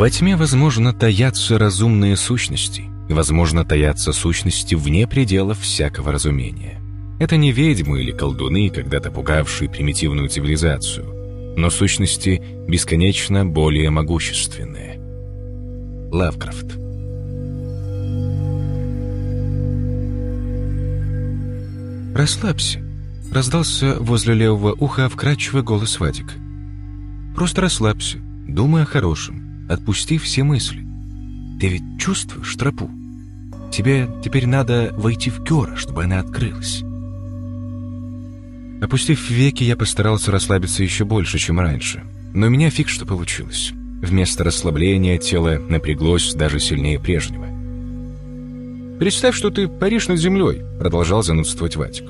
Во тьме, возможно, таятся разумные сущности, возможно, таятся сущности вне пределов всякого разумения. Это не ведьмы или колдуны, когда-то пугавшие примитивную цивилизацию, но сущности бесконечно более могущественные. Лавкрафт «Расслабься», — раздался возле левого уха вкрадчивый голос Вадика. «Просто расслабься, думай о хорошем, отпусти все мысли. Ты ведь чувствуешь тропу? Тебе теперь надо войти в Кёра, чтобы она открылась». Опустив веки, я постарался расслабиться еще больше, чем раньше. Но у меня фиг что получилось. Вместо расслабления тело напряглось даже сильнее прежнего. «Представь, что ты паришь над землей», — продолжал занудствовать Ватик.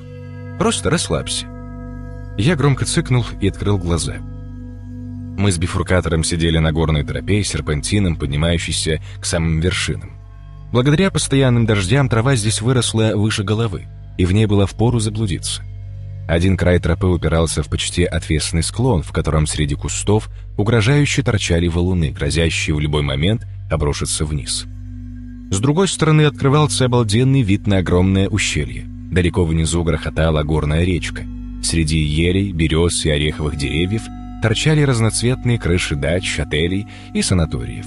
«Просто расслабься». Я громко цыкнул и открыл глаза. Мы с бифуркатором сидели на горной тропе, серпантином, поднимающейся к самым вершинам. Благодаря постоянным дождям трава здесь выросла выше головы, и в ней было впору заблудиться. Один край тропы упирался в почти отвесный склон, в котором среди кустов угрожающе торчали валуны, грозящие в любой момент обрушиться вниз. С другой стороны открывался обалденный вид на огромное ущелье. Далеко внизу грохотала горная речка. Среди елей, берез и ореховых деревьев торчали разноцветные крыши дач, отелей и санаториев.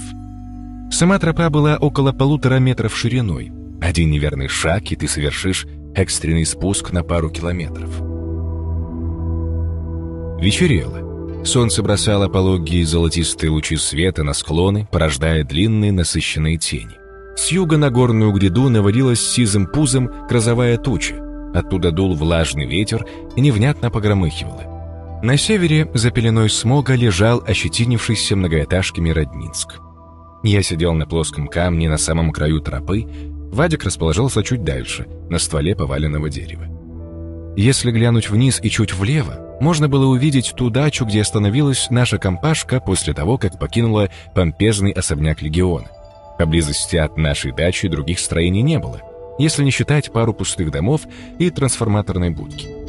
Сама тропа была около полутора метров шириной. Один неверный шаг, и ты совершишь экстренный спуск на пару километров. Вечерело. Солнце бросало пологие золотистые лучи света на склоны, порождая длинные насыщенные тени. С юга на горную гряду навалилась сизым пузом грозовая туча. Оттуда дул влажный ветер и невнятно погромыхивало. На севере за пеленой смога лежал ощетинившийся многоэтажками Роднинск. Я сидел на плоском камне на самом краю тропы, Вадик расположился чуть дальше, на стволе поваленного дерева. Если глянуть вниз и чуть влево, можно было увидеть ту дачу, где остановилась наша компашка после того, как покинула помпезный особняк легиона. Поблизости от нашей дачи других строений не было, если не считать пару пустых домов и трансформаторной будки.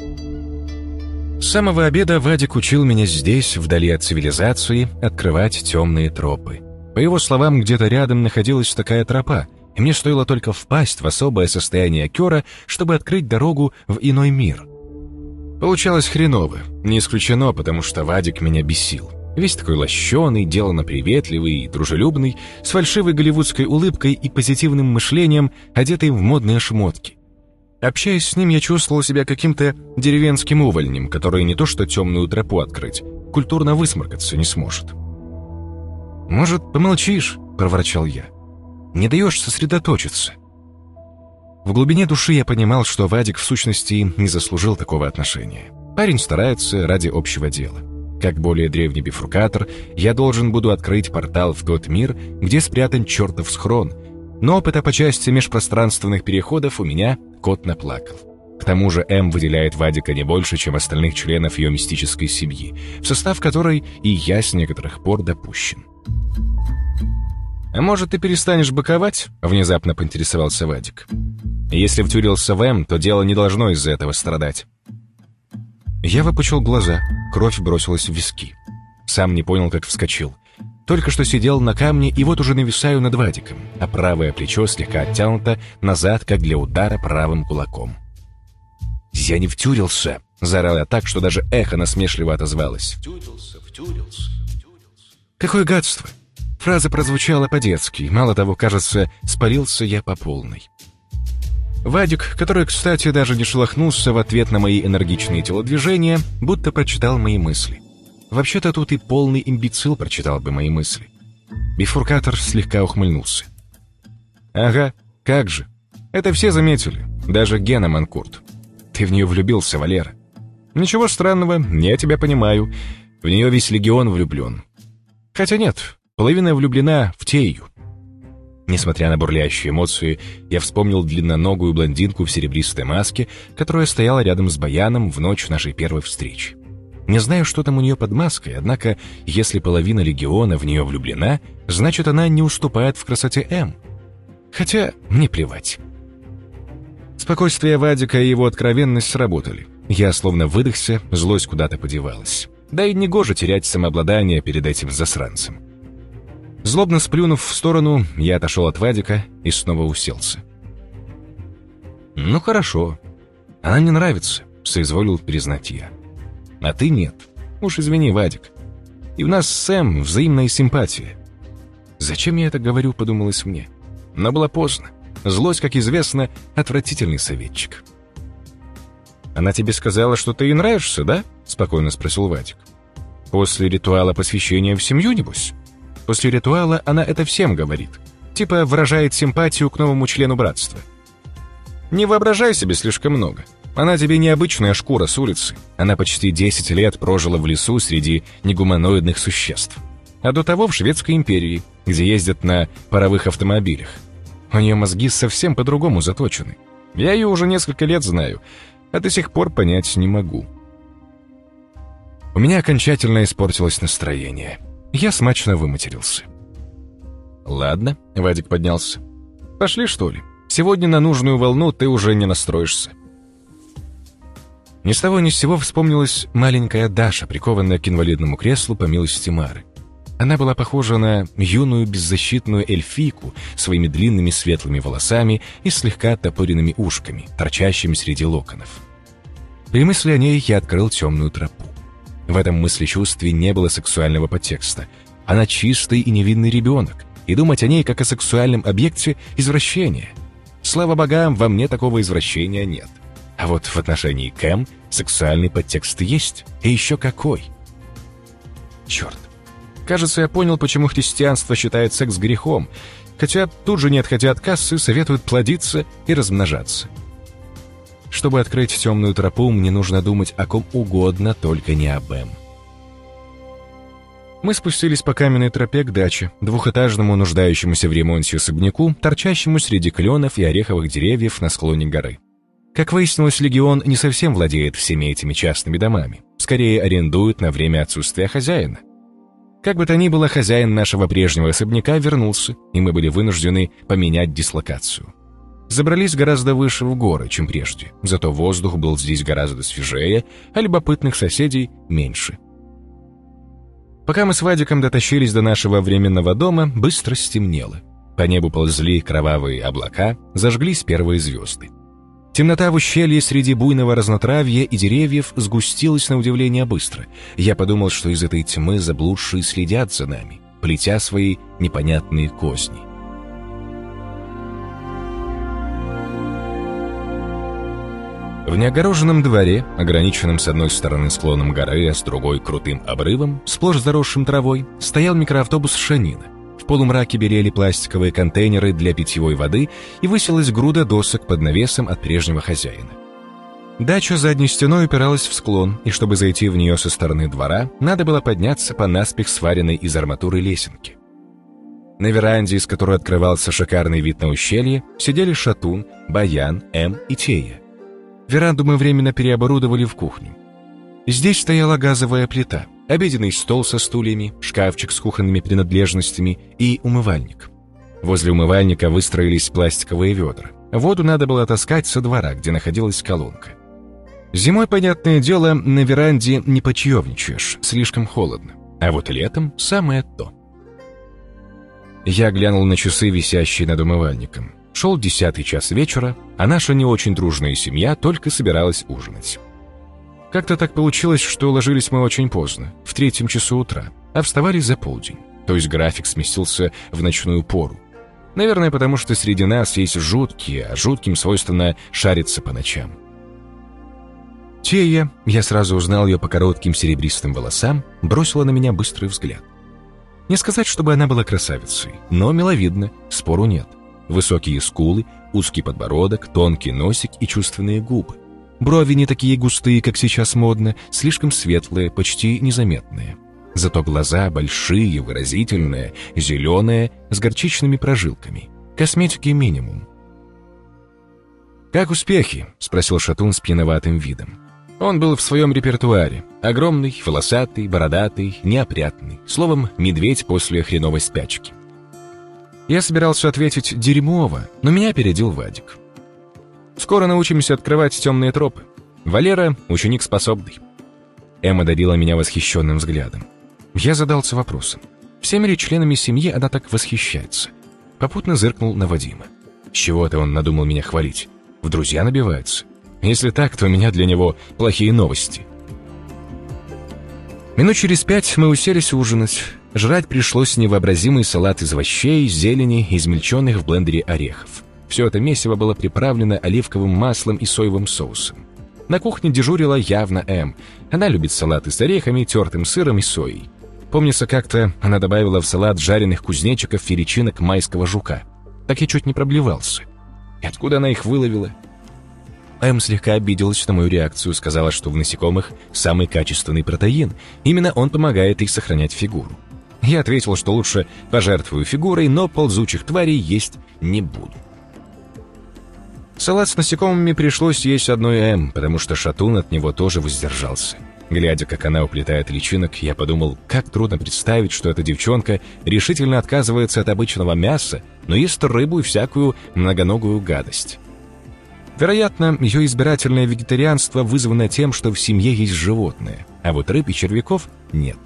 С самого обеда Вадик учил меня здесь, вдали от цивилизации, открывать темные тропы. По его словам, где-то рядом находилась такая тропа, и мне стоило только впасть в особое состояние Кёра, чтобы открыть дорогу в иной мир. Получалось хреново, не исключено, потому что Вадик меня бесил. Весь такой лощеный, деланно приветливый и дружелюбный, с фальшивой голливудской улыбкой и позитивным мышлением, одетый в модные шмотки. Общаясь с ним, я чувствовал себя каким-то деревенским увольнем, который не то что темную тропу открыть, культурно высморкаться не сможет. «Может, помолчишь?» — проворчал я. «Не даешь сосредоточиться». В глубине души я понимал, что Вадик в сущности не заслужил такого отношения. Парень старается ради общего дела. Как более древний бифуркатор, я должен буду открыть портал в тот мир, где спрятан чертов схрон. Но опыта по части межпространственных переходов у меня кот наплакал. К тому же М выделяет Вадика не больше, чем остальных членов ее мистической семьи, в состав которой и я с некоторых пор допущен. «А может, ты перестанешь быковать?» — внезапно поинтересовался Вадик. «Если втюрился в М, то дело не должно из-за этого страдать». Я выпучил глаза, кровь бросилась в виски. Сам не понял, как вскочил. Только что сидел на камне и вот уже нависаю над Вадиком, а правое плечо слегка оттянуто назад, как для удара правым кулаком. «Я не втюрился!» — заорал я так, что даже эхо насмешливо отозвалось. «Втюрился, втюрился, втюрился». Какое гадство! Фраза прозвучала по-детски. Мало того, кажется, спалился я по полной. Вадик, который, кстати, даже не шелохнулся в ответ на мои энергичные телодвижения, будто прочитал мои мысли. Вообще-то тут и полный имбецил прочитал бы мои мысли. Бифуркатор слегка ухмыльнулся. «Ага, как же. Это все заметили. Даже Гена Манкурт. Ты в нее влюбился, Валера. Ничего странного, я тебя понимаю. В нее весь легион влюблен. Хотя нет, половина влюблена в Тею. Несмотря на бурлящие эмоции, я вспомнил длинноногую блондинку в серебристой маске, которая стояла рядом с Баяном в ночь нашей первой встречи. Не знаю, что там у нее под маской, однако, если половина легиона в нее влюблена, значит, она не уступает в красоте М. Хотя мне плевать. Спокойствие Вадика и его откровенность сработали. Я словно выдохся, злость куда-то подевалась. Да и негоже терять самообладание перед этим засранцем. Злобно сплюнув в сторону, я отошел от Вадика и снова уселся. «Ну хорошо. Она мне нравится», — соизволил признать я. «А ты нет. Уж извини, Вадик. И у нас с Сэм взаимная симпатия». «Зачем я это говорю?» — подумалось мне. Но было поздно. Злость, как известно, отвратительный советчик. «Она тебе сказала, что ты ей нравишься, да?» — спокойно спросил Вадик. «После ритуала посвящения в семью, небось?» После ритуала она это всем говорит. Типа выражает симпатию к новому члену братства. Не воображай себе слишком много. Она тебе необычная шкура с улицы. Она почти 10 лет прожила в лесу среди негуманоидных существ. А до того в Шведской империи, где ездят на паровых автомобилях. У нее мозги совсем по-другому заточены. Я ее уже несколько лет знаю, а до сих пор понять не могу. У меня окончательно испортилось настроение. Я смачно выматерился. «Ладно», — Вадик поднялся. «Пошли, что ли? Сегодня на нужную волну ты уже не настроишься». Ни с того ни с сего вспомнилась маленькая Даша, прикованная к инвалидному креслу по милости Мары. Она была похожа на юную беззащитную эльфийку своими длинными светлыми волосами и слегка топоренными ушками, торчащими среди локонов. При мысли о ней я открыл темную тропу. В этом мысли-чувстве не было сексуального подтекста. Она чистый и невинный ребенок, и думать о ней как о сексуальном объекте – извращение. Слава богам, во мне такого извращения нет. А вот в отношении Кэм сексуальный подтекст есть, и еще какой. Черт. Кажется, я понял, почему христианство считает секс грехом, хотя тут же, не отходя от кассы, советуют плодиться и размножаться. Чтобы открыть темную тропу, мне нужно думать о ком угодно, только не об Эм. Мы спустились по каменной тропе к даче, двухэтажному нуждающемуся в ремонте особняку, торчащему среди кленов и ореховых деревьев на склоне горы. Как выяснилось, Легион не совсем владеет всеми этими частными домами, скорее арендует на время отсутствия хозяина. Как бы то ни было, хозяин нашего прежнего особняка вернулся, и мы были вынуждены поменять дислокацию. Забрались гораздо выше в горы, чем прежде, зато воздух был здесь гораздо свежее, а любопытных соседей меньше. Пока мы с Вадиком дотащились до нашего временного дома, быстро стемнело. По небу ползли кровавые облака, зажглись первые звезды. Темнота в ущелье среди буйного разнотравья и деревьев сгустилась на удивление быстро. Я подумал, что из этой тьмы заблудшие следят за нами, плетя свои непонятные козни. В неогороженном дворе, ограниченном с одной стороны склоном горы, а с другой крутым обрывом, сплошь заросшим травой, стоял микроавтобус «Шанина». В полумраке берели пластиковые контейнеры для питьевой воды и высилась груда досок под навесом от прежнего хозяина. Дача задней стеной упиралась в склон, и чтобы зайти в нее со стороны двора, надо было подняться по наспех сваренной из арматуры лесенке. На веранде, из которой открывался шикарный вид на ущелье, сидели Шатун, Баян, М и Тея. Веранду мы временно переоборудовали в кухню. Здесь стояла газовая плита, обеденный стол со стульями, шкафчик с кухонными принадлежностями и умывальник. Возле умывальника выстроились пластиковые ведра. Воду надо было таскать со двора, где находилась колонка. Зимой, понятное дело, на веранде не почаевничаешь, слишком холодно. А вот летом самое то. Я глянул на часы, висящие над умывальником. Шел десятый час вечера, а наша не очень дружная семья только собиралась ужинать. Как-то так получилось, что ложились мы очень поздно, в третьем часу утра, а вставали за полдень, то есть график сместился в ночную пору. Наверное, потому что среди нас есть жуткие, а жутким свойственно шариться по ночам. Тея, я сразу узнал ее по коротким серебристым волосам, бросила на меня быстрый взгляд. Не сказать, чтобы она была красавицей, но миловидна, спору нет. Высокие скулы, узкий подбородок, тонкий носик и чувственные губы. Брови не такие густые, как сейчас модно, слишком светлые, почти незаметные. Зато глаза большие, выразительные, зеленые, с горчичными прожилками. Косметики минимум. «Как успехи?» — спросил Шатун с пьяноватым видом. Он был в своем репертуаре. Огромный, волосатый, бородатый, неопрятный. Словом, медведь после хреновой спячки. Я собирался ответить «дерьмово», но меня опередил Вадик. «Скоро научимся открывать темные тропы. Валера — ученик способный». Эмма добила меня восхищенным взглядом. Я задался вопросом. Всеми ли членами семьи она так восхищается? Попутно зыркнул на Вадима. С чего-то он надумал меня хвалить. В друзья набивается. Если так, то у меня для него плохие новости. Минут через пять мы уселись ужинать. Жрать пришлось невообразимый салат из овощей, зелени измельченных в блендере орехов. Все это месиво было приправлено оливковым маслом и соевым соусом. На кухне дежурила явно М. Она любит салаты с орехами, тертым сыром и соей. Помнится, как-то она добавила в салат жареных кузнечиков и личинок майского жука. Так я чуть не проблевался. И откуда она их выловила? М слегка обиделась на мою реакцию, сказала, что в насекомых самый качественный протеин. Именно он помогает их сохранять фигуру. Я ответил, что лучше пожертвую фигурой, но ползучих тварей есть не буду. Салат с насекомыми пришлось есть одной М, потому что шатун от него тоже воздержался. Глядя, как она уплетает личинок, я подумал, как трудно представить, что эта девчонка решительно отказывается от обычного мяса, но ест рыбу и всякую многоногую гадость. Вероятно, ее избирательное вегетарианство вызвано тем, что в семье есть животные, а вот рыб и червяков нет.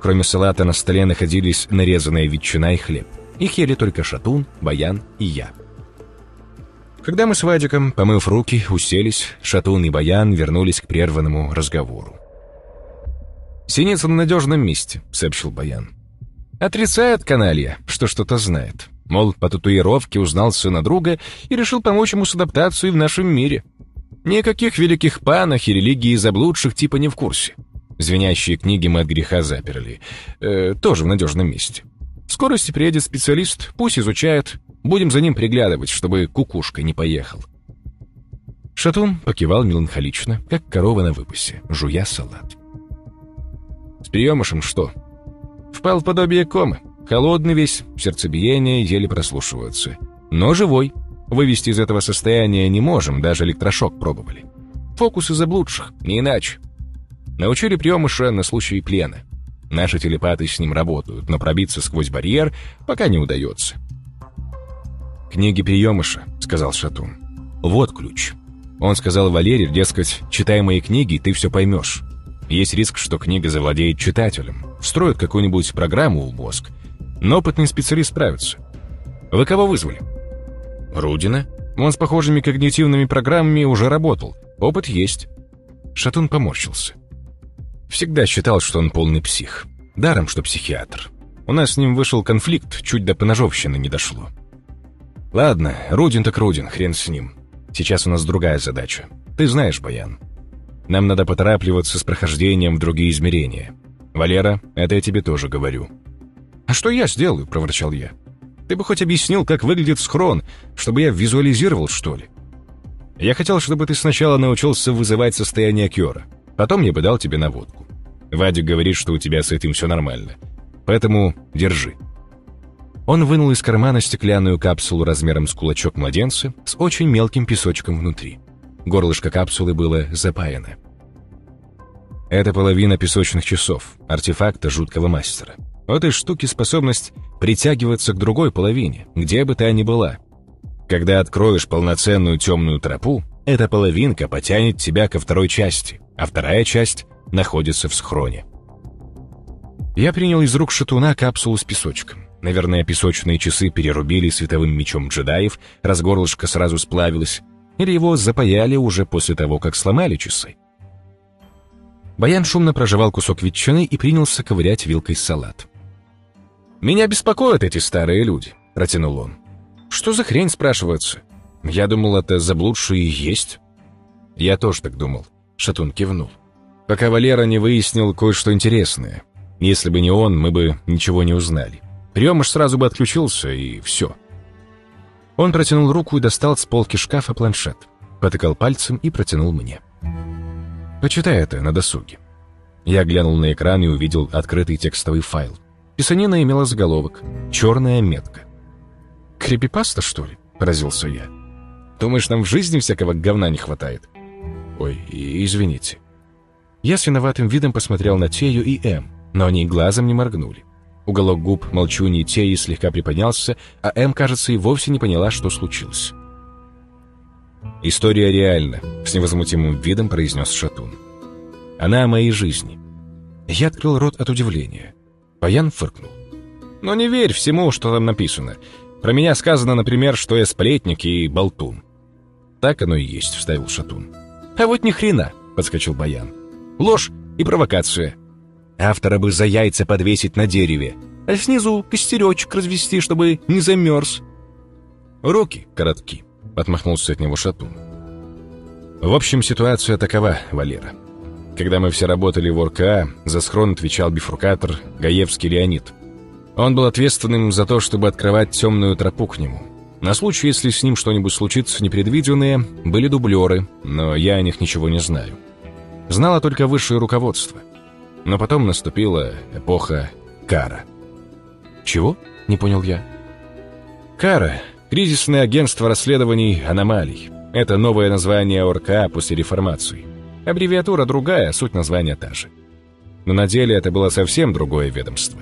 Кроме салата на столе находились нарезанная ветчина и хлеб. Их ели только Шатун, Баян и я. Когда мы с Вадиком, помыв руки, уселись, Шатун и Баян вернулись к прерванному разговору. «Синица на надежном месте», — сообщил Баян. «Отрицает каналья, что что-то знает. Мол, по татуировке узнал сына друга и решил помочь ему с адаптацией в нашем мире. Никаких великих панах и религии заблудших типа не в курсе. Звенящие книги мы от греха заперли. Э, тоже в надежном месте. В скорости приедет специалист, пусть изучает, Будем за ним приглядывать, чтобы кукушка не поехал». Шатун покивал меланхолично, как корова на выпасе, жуя салат. «С приемышем что?» «Впал в подобие комы. Холодный весь, сердцебиение еле прослушиваются. Но живой. Вывести из этого состояния не можем, даже электрошок пробовали. Фокусы заблудших, не иначе. Научили приемыша на случай плена. Наши телепаты с ним работают, но пробиться сквозь барьер пока не удается. «Книги приемыша», — сказал Шатун. «Вот ключ». Он сказал Валере, дескать, читай мои книги, ты все поймешь. Есть риск, что книга завладеет читателем, встроит какую-нибудь программу в мозг. Но опытный специалист справится. Вы кого вызвали? Рудина. Он с похожими когнитивными программами уже работал. Опыт есть. Шатун поморщился. Всегда считал, что он полный псих. Даром, что психиатр. У нас с ним вышел конфликт, чуть до поножовщины не дошло. Ладно, Рудин так Рудин, хрен с ним. Сейчас у нас другая задача. Ты знаешь, Баян. Нам надо поторапливаться с прохождением в другие измерения. Валера, это я тебе тоже говорю. А что я сделаю, проворчал я. Ты бы хоть объяснил, как выглядит схрон, чтобы я визуализировал, что ли? Я хотел, чтобы ты сначала научился вызывать состояние Кьора. Потом я бы дал тебе наводку. Вадик говорит, что у тебя с этим все нормально. Поэтому держи. Он вынул из кармана стеклянную капсулу размером с кулачок младенца с очень мелким песочком внутри. Горлышко капсулы было запаяно. Это половина песочных часов, артефакта жуткого мастера. У этой штуки способность притягиваться к другой половине, где бы та ни была. Когда откроешь полноценную темную тропу, эта половинка потянет тебя ко второй части, а вторая часть находится в схроне. Я принял из рук шатуна капсулу с песочком. Наверное, песочные часы перерубили световым мечом джедаев, раз горлышко сразу сплавилось, или его запаяли уже после того, как сломали часы. Баян шумно прожевал кусок ветчины и принялся ковырять вилкой салат. «Меня беспокоят эти старые люди», — протянул он. «Что за хрень, спрашивается? Я думал, это заблудшие есть». «Я тоже так думал», — Шатун кивнул. «Пока Валера не выяснил кое-что интересное. Если бы не он, мы бы ничего не узнали. Приемыш сразу бы отключился, и все. Он протянул руку и достал с полки шкафа планшет. Потыкал пальцем и протянул мне. «Почитай это на досуге». Я глянул на экран и увидел открытый текстовый файл. Писанина имела заголовок «Черная метка». «Крепипаста, что ли?» — поразился я. «Думаешь, нам в жизни всякого говна не хватает?» «Ой, извините». Я с виноватым видом посмотрел на Тею и М, но они глазом не моргнули. Уголок губ молчуньи Теи слегка приподнялся, а М, кажется, и вовсе не поняла, что случилось. «История реальна», — с невозмутимым видом произнес Шатун. «Она о моей жизни». Я открыл рот от удивления. Баян фыркнул. «Но не верь всему, что там написано. Про меня сказано, например, что я сплетник и болтун». «Так оно и есть», — вставил Шатун. «А вот ни хрена», — подскочил Баян. «Ложь и провокация. Автора бы за яйца подвесить на дереве, а снизу костеречек развести, чтобы не замерз». «Руки коротки», — отмахнулся от него Шатун. «В общем, ситуация такова, Валера. Когда мы все работали в ОРКА, за схрон отвечал бифуркатор Гаевский Леонид. Он был ответственным за то, чтобы открывать темную тропу к нему. На случай, если с ним что-нибудь случится непредвиденное, были дублеры, но я о них ничего не знаю. Знало только высшее руководство. Но потом наступила эпоха Кара. «Чего?» — не понял я. «Кара — кризисное агентство расследований аномалий. Это новое название ОРКА после реформации. Аббревиатура другая, суть названия та же. Но на деле это было совсем другое ведомство.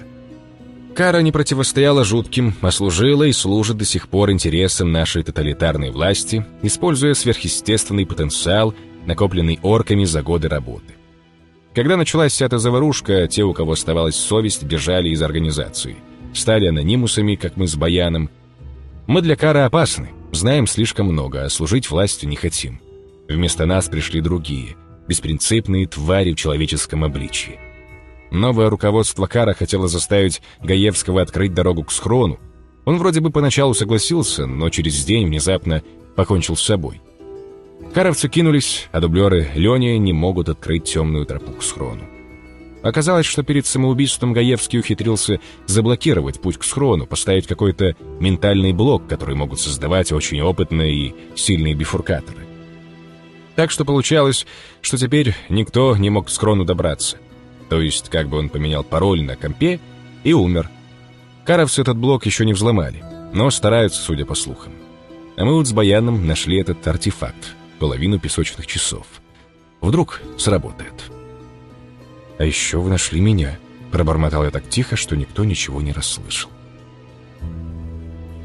Кара не противостояла жутким, а служила и служит до сих пор интересам нашей тоталитарной власти, используя сверхъестественный потенциал, накопленный орками за годы работы. Когда началась вся эта заварушка, те, у кого оставалась совесть, бежали из организации. Стали анонимусами, как мы с Баяном. Мы для Кара опасны, знаем слишком много, а служить властью не хотим. Вместо нас пришли другие — беспринципные твари в человеческом обличии. Новое руководство Кара хотело заставить Гаевского открыть дорогу к схрону. Он вроде бы поначалу согласился, но через день внезапно покончил с собой. Каровцы кинулись, а дублеры Леня не могут открыть темную тропу к схрону. Оказалось, что перед самоубийством Гаевский ухитрился заблокировать путь к схрону, поставить какой-то ментальный блок, который могут создавать очень опытные и сильные бифуркаторы. Так что получалось, что теперь никто не мог к скрону добраться. То есть, как бы он поменял пароль на компе и умер. Каровцы этот блок еще не взломали, но стараются, судя по слухам. А мы вот с Баяном нашли этот артефакт, половину песочных часов. Вдруг сработает. «А еще вы нашли меня», — пробормотал я так тихо, что никто ничего не расслышал.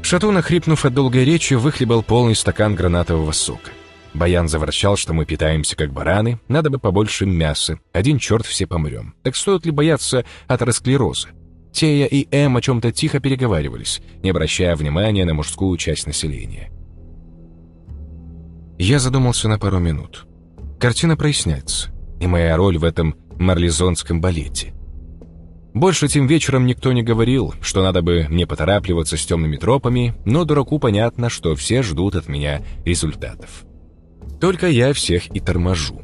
Шатун, охрипнув от долгой речи, выхлебал полный стакан гранатового сока. Баян заворчал, что мы питаемся как бараны, надо бы побольше мяса, один черт все помрем. Так стоит ли бояться атеросклероза? Тея и Эм о чем-то тихо переговаривались, не обращая внимания на мужскую часть населения. Я задумался на пару минут. Картина проясняется, и моя роль в этом марлезонском балете. Больше тем вечером никто не говорил, что надо бы мне поторапливаться с темными тропами, но дураку понятно, что все ждут от меня результатов. Только я всех и торможу.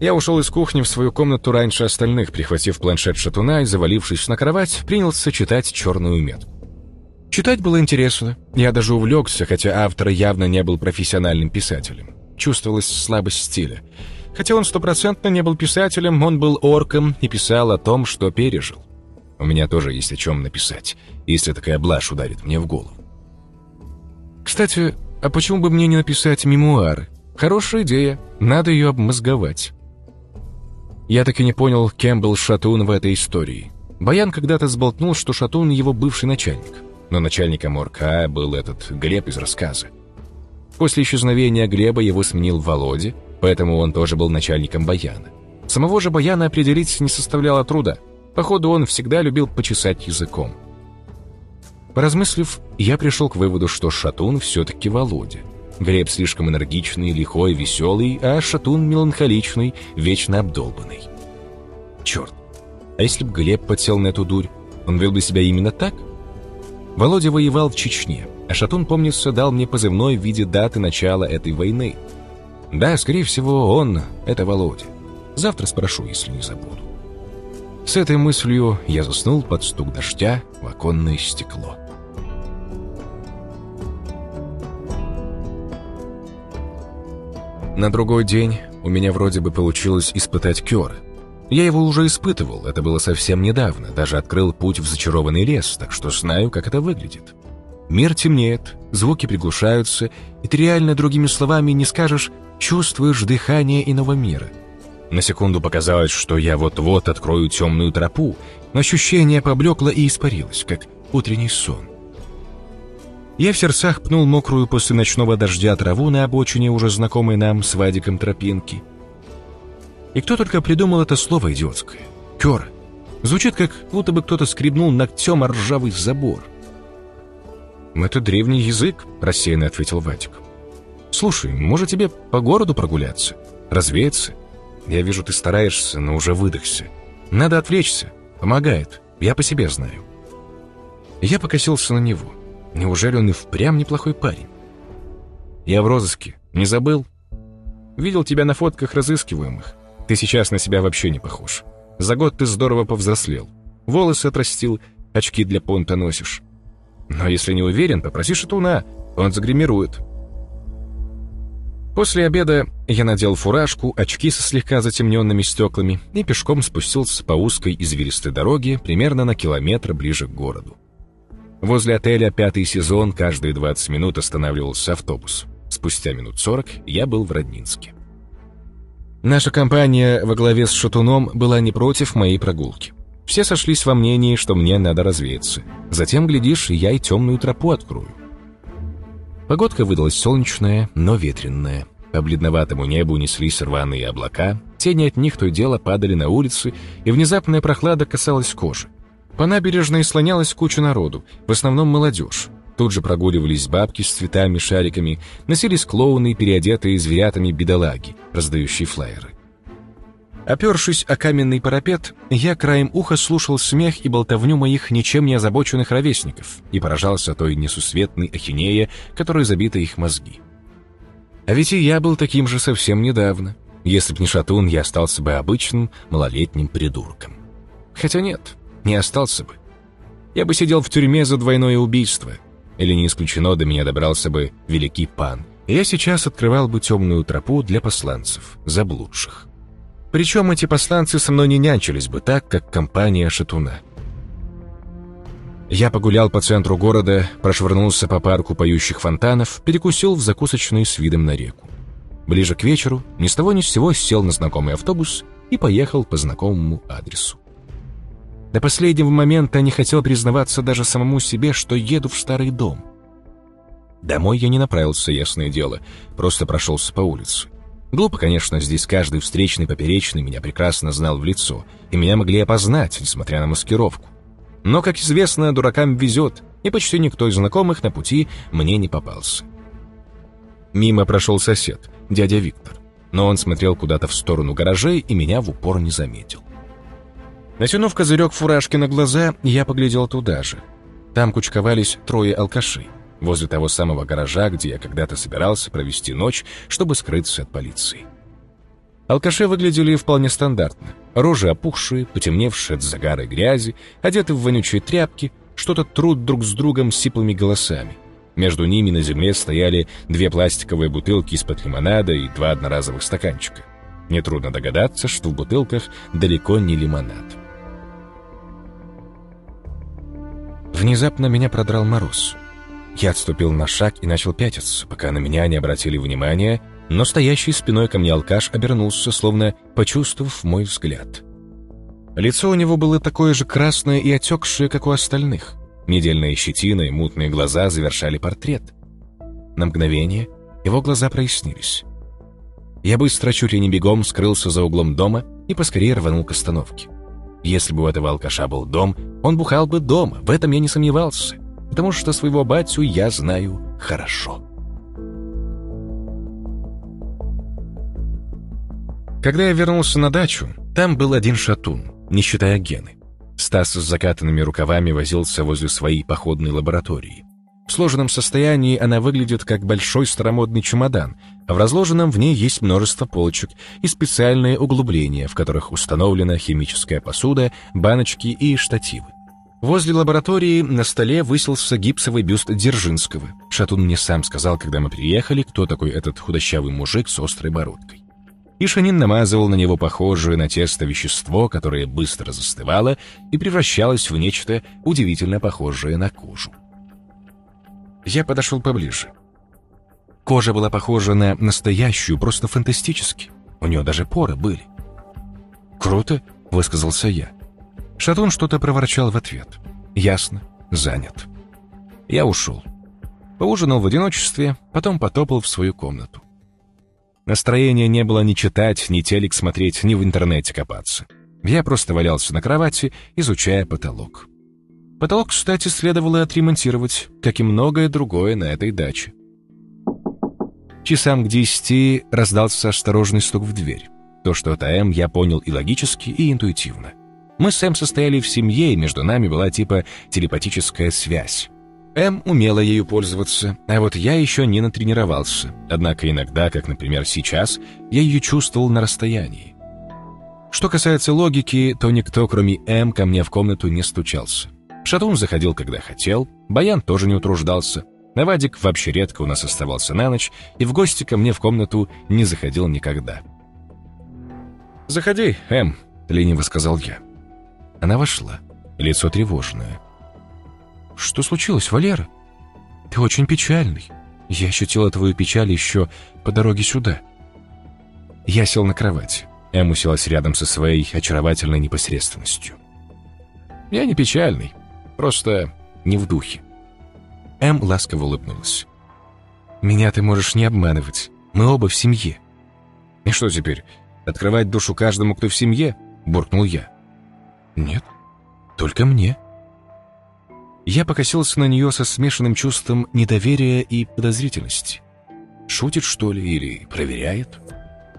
Я ушел из кухни в свою комнату раньше остальных, прихватив планшет шатуна и, завалившись на кровать, принялся читать черную метку. Читать было интересно. Я даже увлекся, хотя автор явно не был профессиональным писателем. Чувствовалась слабость стиля. Хотя он стопроцентно не был писателем, он был орком и писал о том, что пережил. У меня тоже есть о чем написать, если такая блажь ударит мне в голову. Кстати, а почему бы мне не написать мемуары? Хорошая идея, надо ее обмозговать. Я так и не понял, кем был Шатун в этой истории. Баян когда-то сболтнул, что Шатун его бывший начальник. Но начальником ОРК был этот Глеб из рассказа. После исчезновения Глеба его сменил Володя, поэтому он тоже был начальником Баяна. Самого же Баяна определить не составляло труда. Походу, он всегда любил почесать языком. Поразмыслив, я пришел к выводу, что Шатун все-таки Володя. Глеб слишком энергичный, лихой, веселый, а Шатун меланхоличный, вечно обдолбанный. Черт, а если бы Глеб подсел на эту дурь, он вел бы себя именно так? Володя воевал в Чечне, а Шатун, помнится, дал мне позывной в виде даты начала этой войны. Да, скорее всего, он — это Володя. Завтра спрошу, если не забуду. С этой мыслью я заснул под стук дождя в оконное стекло. На другой день у меня вроде бы получилось испытать Кёра. Я его уже испытывал, это было совсем недавно, даже открыл путь в зачарованный лес, так что знаю, как это выглядит. Мир темнеет, звуки приглушаются, и ты реально, другими словами, не скажешь «чувствуешь дыхание иного мира». На секунду показалось, что я вот-вот открою темную тропу, но ощущение поблекло и испарилось, как утренний сон. Я в сердцах пнул мокрую после ночного дождя траву на обочине, уже знакомой нам с Вадиком тропинки. И кто только придумал это слово идиотское? Кёр. Звучит, как будто бы кто-то скребнул ногтем о ржавый забор. «Это древний язык», — рассеянно ответил Ватик. «Слушай, может тебе по городу прогуляться? Развеяться? Я вижу, ты стараешься, но уже выдохся. Надо отвлечься. Помогает. Я по себе знаю». Я покосился на него. Неужели он и впрямь неплохой парень? «Я в розыске. Не забыл?» «Видел тебя на фотках разыскиваемых. Ты сейчас на себя вообще не похож. За год ты здорово повзрослел. Волосы отрастил, очки для понта носишь. Но если не уверен, попроси шатуна, он загримирует. После обеда я надел фуражку, очки со слегка затемненными стеклами и пешком спустился по узкой извилистой дороге примерно на километр ближе к городу. Возле отеля «Пятый сезон» каждые 20 минут останавливался автобус. Спустя минут 40 я был в Роднинске. Наша компания во главе с Шатуном была не против моей прогулки. Все сошлись во мнении, что мне надо развеяться. Затем, глядишь, я и темную тропу открою. Погодка выдалась солнечная, но ветренная. По бледноватому небу неслись рваные облака, тени от них то и дело падали на улицы, и внезапная прохлада касалась кожи. По набережной слонялась куча народу, в основном молодежь. Тут же прогуливались бабки с цветами, шариками, носились клоуны, переодетые зверятами бедолаги, раздающие флаеры. Опершись о каменный парапет, я краем уха слушал смех и болтовню моих ничем не озабоченных ровесников и поражался той несусветной ахинее, которой забиты их мозги. А ведь и я был таким же совсем недавно. Если б не шатун, я остался бы обычным малолетним придурком. Хотя нет, не остался бы. Я бы сидел в тюрьме за двойное убийство. Или не исключено, до меня добрался бы великий пан. Я сейчас открывал бы темную тропу для посланцев, заблудших. Причем эти посланцы со мной не нянчились бы так, как компания Шатуна. Я погулял по центру города, прошвырнулся по парку поющих фонтанов, перекусил в закусочной с видом на реку. Ближе к вечеру ни с того ни с сего сел на знакомый автобус и поехал по знакомому адресу. До последнего момента не хотел признаваться даже самому себе, что еду в старый дом. Домой я не направился, ясное дело, просто прошелся по улице. Глупо, конечно, здесь каждый встречный поперечный меня прекрасно знал в лицо, и меня могли опознать, несмотря на маскировку. Но, как известно, дуракам везет, и почти никто из знакомых на пути мне не попался. Мимо прошел сосед, дядя Виктор, но он смотрел куда-то в сторону гаражей и меня в упор не заметил. Натянув козырек фуражки на глаза, я поглядел туда же. Там кучковались трое алкашей возле того самого гаража, где я когда-то собирался провести ночь, чтобы скрыться от полиции. Алкаши выглядели вполне стандартно. Рожи опухшие, потемневшие от загара и грязи, одеты в вонючие тряпки, что-то трут друг с другом сиплыми голосами. Между ними на земле стояли две пластиковые бутылки из-под лимонада и два одноразовых стаканчика. Нетрудно догадаться, что в бутылках далеко не лимонад. Внезапно меня продрал мороз. Я отступил на шаг и начал пятиться, пока на меня не обратили внимания, но стоящий спиной ко мне алкаш обернулся, словно почувствовав мой взгляд. Лицо у него было такое же красное и отекшее, как у остальных. Недельная щетина и мутные глаза завершали портрет. На мгновение его глаза прояснились. Я быстро, чуть ли не бегом, скрылся за углом дома и поскорее рванул к остановке. Если бы у этого алкаша был дом, он бухал бы дома, в этом я не сомневался потому что своего батю я знаю хорошо. Когда я вернулся на дачу, там был один шатун, не считая Гены. Стас с закатанными рукавами возился возле своей походной лаборатории. В сложенном состоянии она выглядит как большой старомодный чемодан, а в разложенном в ней есть множество полочек и специальные углубления, в которых установлена химическая посуда, баночки и штативы. Возле лаборатории на столе высился гипсовый бюст Дзержинского. Шатун мне сам сказал, когда мы приехали, кто такой этот худощавый мужик с острой бородкой. И Шанин намазывал на него похожее на тесто вещество, которое быстро застывало и превращалось в нечто удивительно похожее на кожу. Я подошел поближе. Кожа была похожа на настоящую, просто фантастически. У нее даже поры были. «Круто», — высказался я. Шатун что-то проворчал в ответ. «Ясно. Занят». Я ушел. Поужинал в одиночестве, потом потопал в свою комнату. Настроения не было ни читать, ни телек смотреть, ни в интернете копаться. Я просто валялся на кровати, изучая потолок. Потолок, кстати, следовало отремонтировать, как и многое другое на этой даче. Часам к десяти раздался осторожный стук в дверь. То, что это М, я понял и логически, и интуитивно. Мы с М состояли в семье, и между нами была типа телепатическая связь. М умела ею пользоваться, а вот я еще не натренировался. Однако иногда, как, например, сейчас, я ее чувствовал на расстоянии. Что касается логики, то никто, кроме М, ко мне в комнату не стучался. Шатун заходил, когда хотел, Баян тоже не утруждался. Навадик вообще редко у нас оставался на ночь, и в гости ко мне в комнату не заходил никогда. «Заходи, М», — лениво сказал я. Она вошла, лицо тревожное. «Что случилось, Валера? Ты очень печальный. Я ощутила твою печаль еще по дороге сюда». Я сел на кровать. Эм уселась рядом со своей очаровательной непосредственностью. «Я не печальный, просто не в духе». Эм ласково улыбнулась. «Меня ты можешь не обманывать. Мы оба в семье». «И что теперь, открывать душу каждому, кто в семье?» — буркнул я. «Нет, только мне». Я покосился на нее со смешанным чувством недоверия и подозрительности. Шутит, что ли, или проверяет?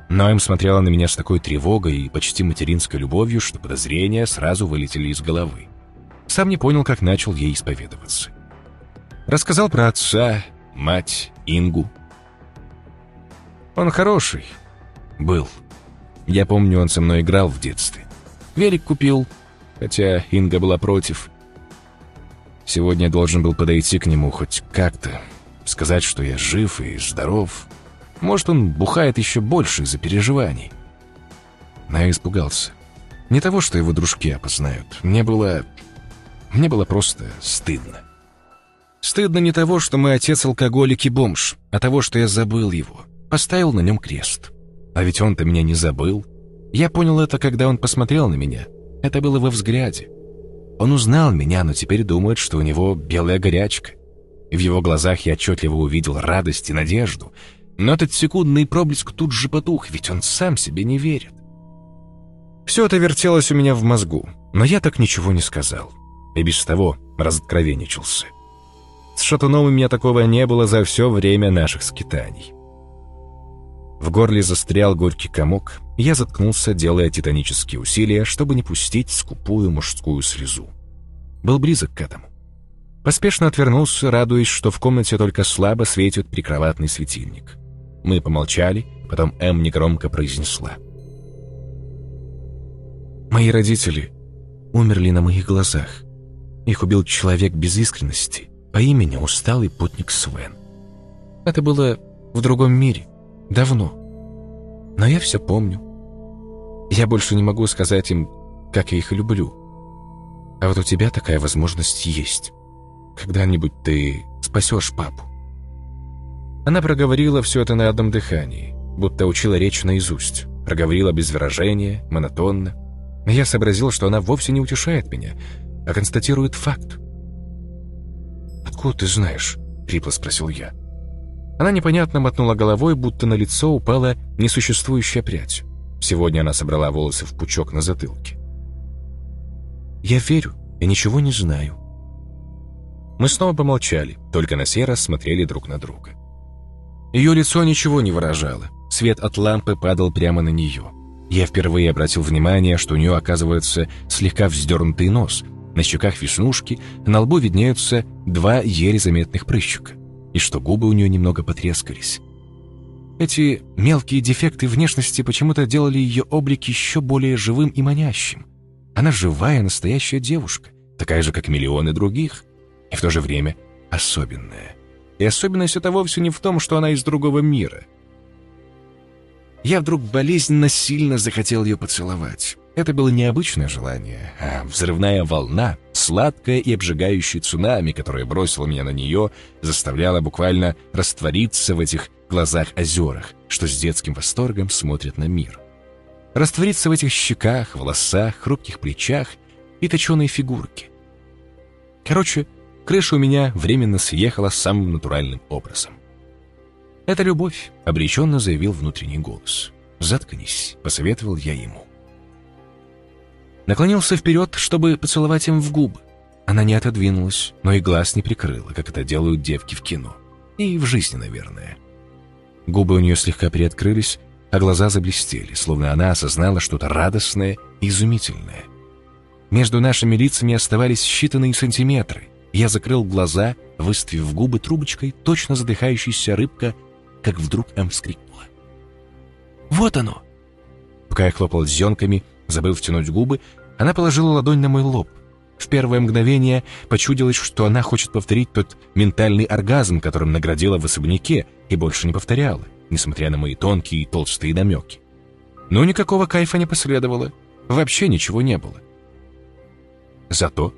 Но им смотрела на меня с такой тревогой и почти материнской любовью, что подозрения сразу вылетели из головы. Сам не понял, как начал ей исповедоваться. Рассказал про отца, мать, Ингу. Он хороший. Был. Я помню, он со мной играл в детстве. Велик купил, хотя Инга была против. Сегодня я должен был подойти к нему хоть как-то, сказать, что я жив и здоров. Может, он бухает еще больше из-за переживаний. Но я испугался. Не того, что его дружки опознают. Мне было... Мне было просто стыдно. Стыдно не того, что мой отец алкоголик и бомж, а того, что я забыл его. Поставил на нем крест. А ведь он-то меня не забыл. Я понял это, когда он посмотрел на меня. Это было во взгляде. Он узнал меня, но теперь думает, что у него белая горячка. В его глазах я отчетливо увидел радость и надежду. Но этот секундный проблеск тут же потух, ведь он сам себе не верит. Все это вертелось у меня в мозгу, но я так ничего не сказал. И без того разоткровенничался. С Шатуном у меня такого не было за все время наших скитаний. В горле застрял горький комок, я заткнулся, делая титанические усилия, чтобы не пустить скупую мужскую слезу. Был близок к этому. Поспешно отвернулся, радуясь, что в комнате только слабо светит прикроватный светильник. Мы помолчали, потом М негромко произнесла. «Мои родители умерли на моих глазах. Их убил человек без искренности по имени Усталый Путник Свен. Это было в другом мире, давно. Но я все помню. Я больше не могу сказать им, как я их люблю. А вот у тебя такая возможность есть. Когда-нибудь ты спасешь папу. Она проговорила все это на одном дыхании, будто учила речь наизусть. Проговорила без выражения, монотонно. Я сообразил, что она вовсе не утешает меня, а констатирует факт. «Откуда ты знаешь?» — хрипло спросил я. Она непонятно мотнула головой, будто на лицо упала несуществующая прядь. Сегодня она собрала волосы в пучок на затылке. «Я верю и ничего не знаю». Мы снова помолчали, только на сей раз смотрели друг на друга. Ее лицо ничего не выражало. Свет от лампы падал прямо на нее. Я впервые обратил внимание, что у нее, оказывается, слегка вздернутый нос. На щеках веснушки, на лбу виднеются два еле заметных прыщика. И что губы у нее немного потрескались. Эти мелкие дефекты внешности почему-то делали ее облик еще более живым и манящим. Она живая, настоящая девушка, такая же, как миллионы других, и в то же время особенная. И особенность это вовсе не в том, что она из другого мира. Я вдруг болезненно сильно захотел ее поцеловать. Это было не обычное желание, а взрывная волна, сладкая и обжигающая цунами, которая бросила меня на нее, заставляла буквально раствориться в этих глазах-озерах, что с детским восторгом смотрят на мир. Раствориться в этих щеках, волосах, хрупких плечах и точеной фигурке. Короче, крыша у меня временно съехала самым натуральным образом. «Это любовь», — обреченно заявил внутренний голос. «Заткнись», — посоветовал я ему. Наклонился вперед, чтобы поцеловать им в губы. Она не отодвинулась, но и глаз не прикрыла, как это делают девки в кино. И в жизни, наверное. Губы у нее слегка приоткрылись, а глаза заблестели, словно она осознала что-то радостное и изумительное. Между нашими лицами оставались считанные сантиметры. Я закрыл глаза, выставив губы трубочкой, точно задыхающаяся рыбка, как вдруг Эм вскрикнула. «Вот оно!» Пока я хлопал зенками, забыв втянуть губы, она положила ладонь на мой лоб. В первое мгновение почудилось, что она хочет повторить тот ментальный оргазм, которым наградила в особняке, и больше не повторяла, несмотря на мои тонкие и толстые намеки. Но никакого кайфа не последовало. Вообще ничего не было. Зато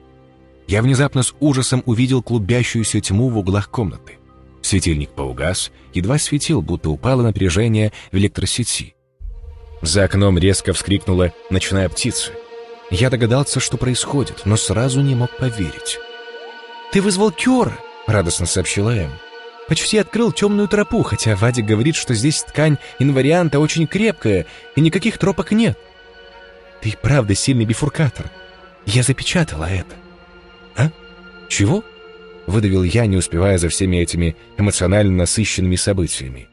я внезапно с ужасом увидел клубящуюся тьму в углах комнаты. Светильник поугас, едва светил, будто упало напряжение в электросети. За окном резко вскрикнула ночная птица. Я догадался, что происходит, но сразу не мог поверить. «Ты вызвал Кёра!» — радостно сообщила Эм. «Почти открыл темную тропу, хотя Вадик говорит, что здесь ткань инварианта очень крепкая, и никаких тропок нет. Ты правда сильный бифуркатор. Я запечатала это». «А? Чего?» — выдавил я, не успевая за всеми этими эмоционально насыщенными событиями.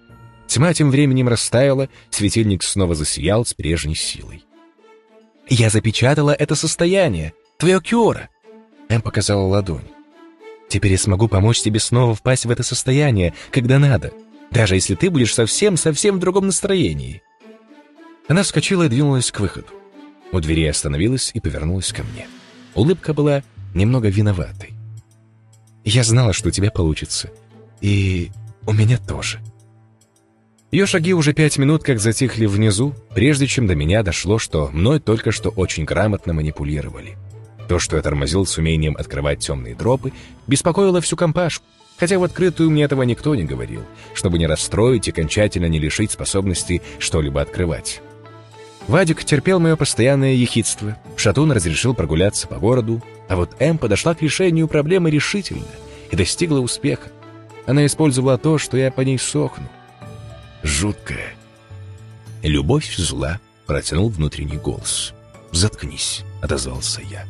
Тьма тем временем растаяла, светильник снова засиял с прежней силой. «Я запечатала это состояние, твое Киора!» Эм показала ладонь. «Теперь я смогу помочь тебе снова впасть в это состояние, когда надо, даже если ты будешь совсем-совсем в другом настроении». Она вскочила и двинулась к выходу. У двери остановилась и повернулась ко мне. Улыбка была немного виноватой. «Я знала, что у тебя получится. И у меня тоже». Ее шаги уже пять минут как затихли внизу, прежде чем до меня дошло, что мной только что очень грамотно манипулировали. То, что я тормозил с умением открывать темные тропы, беспокоило всю компашку, хотя в открытую мне этого никто не говорил, чтобы не расстроить и окончательно не лишить способности что-либо открывать. Вадик терпел мое постоянное ехидство, Шатун разрешил прогуляться по городу, а вот М подошла к решению проблемы решительно и достигла успеха. Она использовала то, что я по ней сохну, жуткое. «Любовь зла», — протянул внутренний голос. «Заткнись», — отозвался я.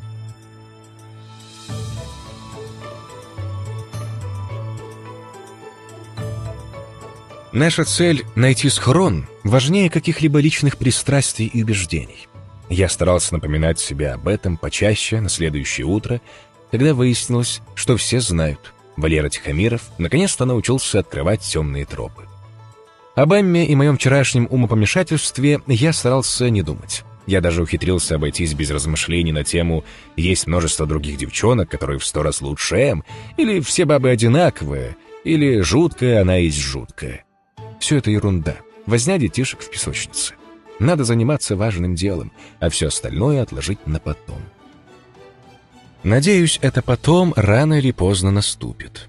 Наша цель — найти схрон важнее каких-либо личных пристрастий и убеждений. Я старался напоминать себе об этом почаще на следующее утро, когда выяснилось, что все знают. Валера Тихомиров наконец-то научился открывать темные тропы. Об Эмме и моем вчерашнем умопомешательстве я старался не думать. Я даже ухитрился обойтись без размышлений на тему «Есть множество других девчонок, которые в сто раз лучше Эм», или «Все бабы одинаковые», или «Жуткая она есть жуткая». Все это ерунда. Возня детишек в песочнице. Надо заниматься важным делом, а все остальное отложить на потом. Надеюсь, это потом рано или поздно наступит.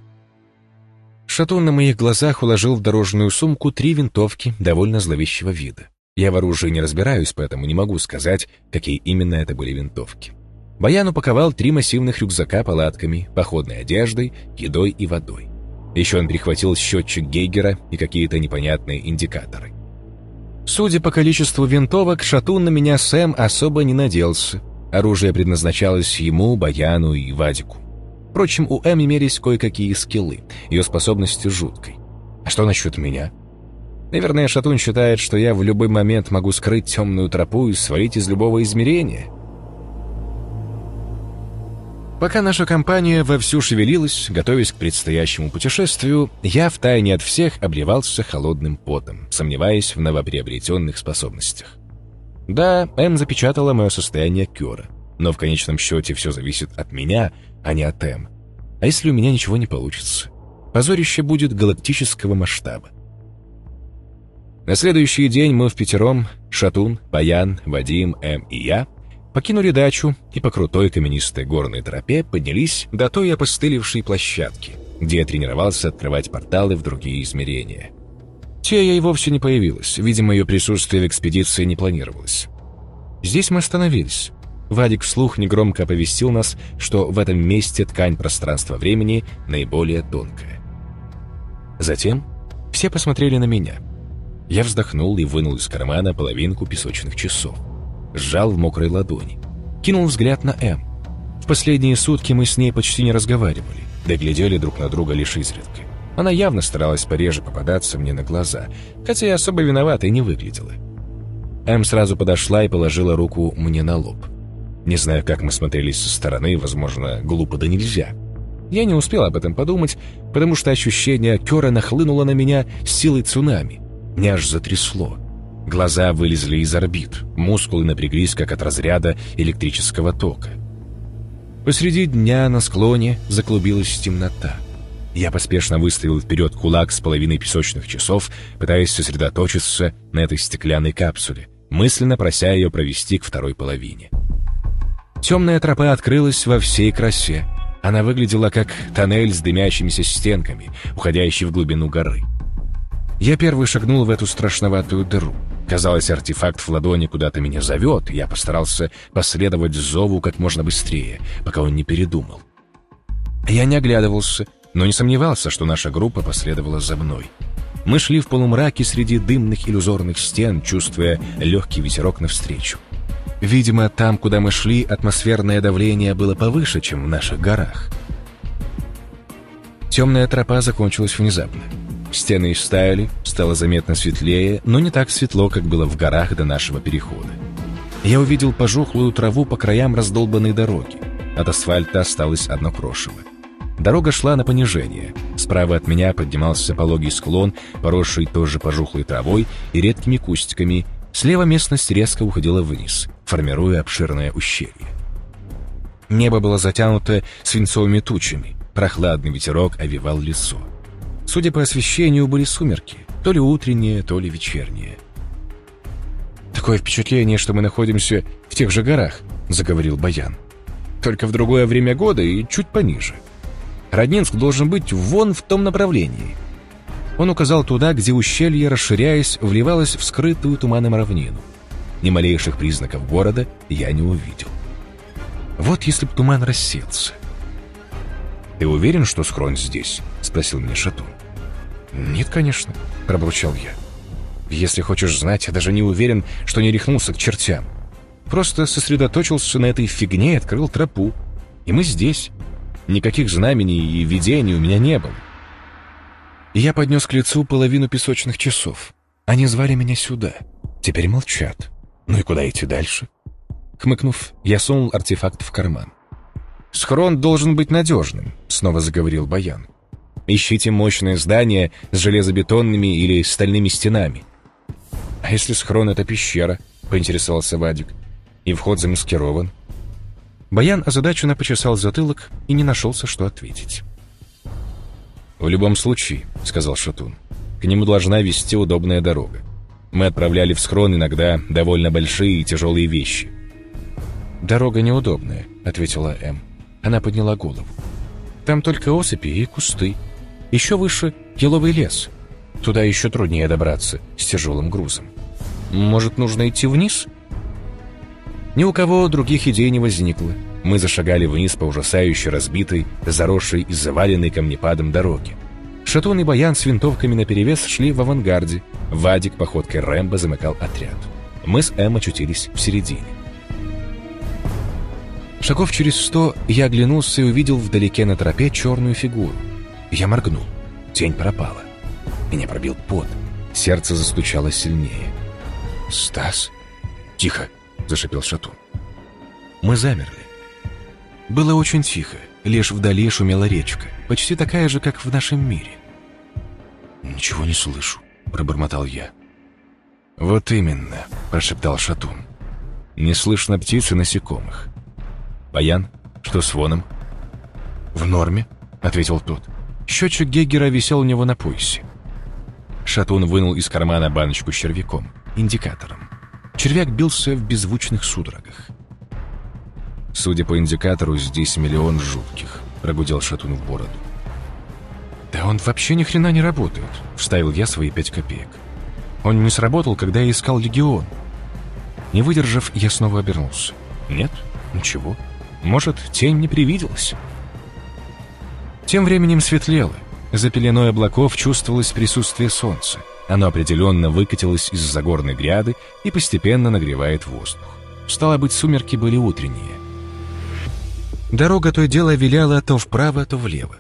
Шатун на моих глазах уложил в дорожную сумку три винтовки довольно зловещего вида. Я в оружии не разбираюсь, поэтому не могу сказать, какие именно это были винтовки. Баян упаковал три массивных рюкзака палатками, походной одеждой, едой и водой. Еще он прихватил счетчик Гейгера и какие-то непонятные индикаторы. Судя по количеству винтовок, Шатун на меня Сэм особо не наделся. Оружие предназначалось ему, Баяну и Вадику. Впрочем, у Эм имелись кое-какие скиллы, ее способности жуткой. А что насчет меня? Наверное, Шатун считает, что я в любой момент могу скрыть темную тропу и свалить из любого измерения. Пока наша компания вовсю шевелилась, готовясь к предстоящему путешествию, я втайне от всех обливался холодным потом, сомневаясь в новоприобретенных способностях. Да, Эм запечатала мое состояние Кёра, но в конечном счете все зависит от меня, а не от М. А если у меня ничего не получится? Позорище будет галактического масштаба. На следующий день мы в пятером, Шатун, Баян, Вадим, М и я, покинули дачу и по крутой каменистой горной тропе поднялись до той опостылевшей площадки, где я тренировался открывать порталы в другие измерения. Те я и вовсе не появилась, видимо, ее присутствие в экспедиции не планировалось. Здесь мы остановились. Вадик вслух негромко оповестил нас, что в этом месте ткань пространства-времени наиболее тонкая. Затем все посмотрели на меня. Я вздохнул и вынул из кармана половинку песочных часов. Сжал в мокрой ладони. кинул взгляд на М. В последние сутки мы с ней почти не разговаривали, да глядели друг на друга лишь изредка. Она явно старалась пореже попадаться мне на глаза, хотя и особо виноватой не выглядела. М сразу подошла и положила руку мне на лоб. Не знаю, как мы смотрелись со стороны, возможно, глупо да нельзя. Я не успел об этом подумать, потому что ощущение Кёра нахлынуло на меня с силой цунами. Меня аж затрясло. Глаза вылезли из орбит, мускулы напряглись, как от разряда электрического тока. Посреди дня на склоне заклубилась темнота. Я поспешно выставил вперед кулак с половиной песочных часов, пытаясь сосредоточиться на этой стеклянной капсуле, мысленно прося ее провести к второй половине. Темная тропа открылась во всей красе. Она выглядела как тоннель с дымящимися стенками, уходящий в глубину горы. Я первый шагнул в эту страшноватую дыру. Казалось, артефакт в ладони куда-то меня зовет, и я постарался последовать зову как можно быстрее, пока он не передумал. Я не оглядывался, но не сомневался, что наша группа последовала за мной. Мы шли в полумраке среди дымных иллюзорных стен, чувствуя легкий ветерок навстречу. Видимо, там, куда мы шли, атмосферное давление было повыше, чем в наших горах. Темная тропа закончилась внезапно. Стены истаяли, стало заметно светлее, но не так светло, как было в горах до нашего перехода. Я увидел пожухлую траву по краям раздолбанной дороги. От асфальта осталось одно крошево. Дорога шла на понижение. Справа от меня поднимался пологий склон, поросший тоже пожухлой травой и редкими кустиками, Слева местность резко уходила вниз, формируя обширное ущелье. Небо было затянуто свинцовыми тучами, прохладный ветерок овивал лицо. Судя по освещению, были сумерки, то ли утренние, то ли вечерние. «Такое впечатление, что мы находимся в тех же горах», — заговорил Баян. «Только в другое время года и чуть пониже. Роднинск должен быть вон в том направлении. Он указал туда, где ущелье, расширяясь, вливалось в скрытую туманом равнину. Ни малейших признаков города я не увидел. Вот если б туман рассеялся. «Ты уверен, что схрон здесь?» — спросил меня Шатун. «Нет, конечно», — пробурчал я. «Если хочешь знать, я даже не уверен, что не рехнулся к чертям. Просто сосредоточился на этой фигне и открыл тропу. И мы здесь. Никаких знамений и видений у меня не было. Я поднес к лицу половину песочных часов. Они звали меня сюда. Теперь молчат. Ну и куда идти дальше? Хмыкнув, я сунул артефакт в карман. «Схрон должен быть надежным», — снова заговорил Баян. «Ищите мощное здание с железобетонными или стальными стенами». «А если схрон — это пещера?» — поинтересовался Вадик. «И вход замаскирован?» Баян озадаченно почесал затылок и не нашелся, что ответить. «В любом случае», — сказал Шатун, — «к нему должна вести удобная дорога. Мы отправляли в схрон иногда довольно большие и тяжелые вещи». «Дорога неудобная», — ответила М. Она подняла голову. «Там только осыпи и кусты. Еще выше — еловый лес. Туда еще труднее добраться с тяжелым грузом. Может, нужно идти вниз?» Ни у кого других идей не возникло. Мы зашагали вниз по ужасающе разбитой, заросшей и заваленной камнепадом дороге. Шатун и Баян с винтовками наперевес шли в авангарде. Вадик походкой Рэмбо замыкал отряд. Мы с Эм очутились в середине. Шагов через сто я оглянулся и увидел вдалеке на тропе черную фигуру. Я моргнул. Тень пропала. Меня пробил пот. Сердце застучало сильнее. «Стас?» «Тихо!» — зашипел Шатун. Мы замерли. Было очень тихо, лишь вдали шумела речка, почти такая же, как в нашем мире. «Ничего не слышу», — пробормотал я. «Вот именно», — прошептал Шатун. «Не слышно птиц и насекомых». «Баян, что с Воном?» «В норме», — ответил тот. Счетчик Геггера висел у него на поясе. Шатун вынул из кармана баночку с червяком, индикатором. Червяк бился в беззвучных судорогах. Судя по индикатору, здесь миллион жутких, прогудел Шатун в бороду. Да он вообще ни хрена не работает, вставил я свои пять копеек. Он не сработал, когда я искал легион. Не выдержав, я снова обернулся. Нет, ничего. Может, тень не привиделась? Тем временем светлело. За пеленой облаков чувствовалось присутствие солнца. Оно определенно выкатилось из загорной гряды и постепенно нагревает воздух. Стало быть, сумерки были утренние. Дорога то и дело виляла то вправо, то влево.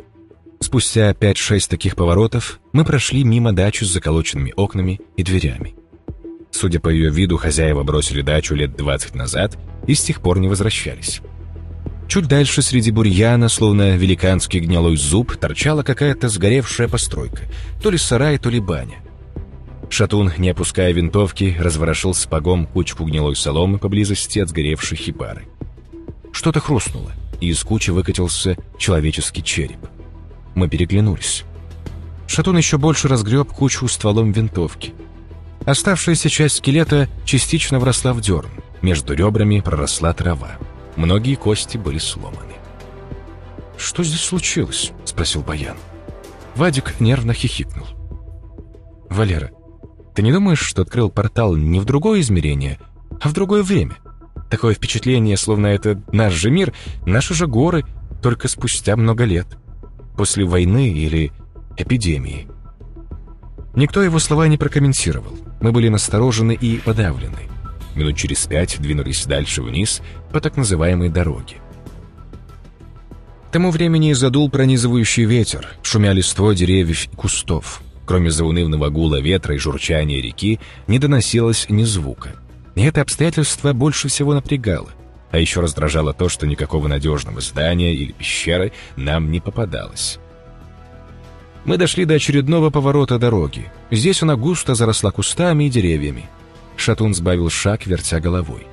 Спустя 5-6 таких поворотов мы прошли мимо дачи с заколоченными окнами и дверями. Судя по ее виду, хозяева бросили дачу лет 20 назад и с тех пор не возвращались. Чуть дальше среди бурьяна, словно великанский гнилой зуб, торчала какая-то сгоревшая постройка, то ли сарай, то ли баня. Шатун, не опуская винтовки, разворошил сапогом кучку гнилой соломы поблизости от сгоревшей хипары. Что-то хрустнуло, и из кучи выкатился человеческий череп. Мы переглянулись. Шатун еще больше разгреб кучу стволом винтовки. Оставшаяся часть скелета частично вросла в дерн. Между ребрами проросла трава. Многие кости были сломаны. «Что здесь случилось?» — спросил Баян. Вадик нервно хихикнул. «Валера, ты не думаешь, что открыл портал не в другое измерение, а в другое время? Такое впечатление, словно это наш же мир, наши же горы, только спустя много лет» после войны или эпидемии. Никто его слова не прокомментировал. Мы были насторожены и подавлены. Минут через пять двинулись дальше вниз по так называемой дороге. К тому времени задул пронизывающий ветер, шумя листвой деревьев и кустов. Кроме заунывного гула ветра и журчания реки не доносилось ни звука. Это обстоятельство больше всего напрягало — а еще раздражало то, что никакого надежного здания или пещеры нам не попадалось. Мы дошли до очередного поворота дороги. Здесь она густо заросла кустами и деревьями. Шатун сбавил шаг, вертя головой.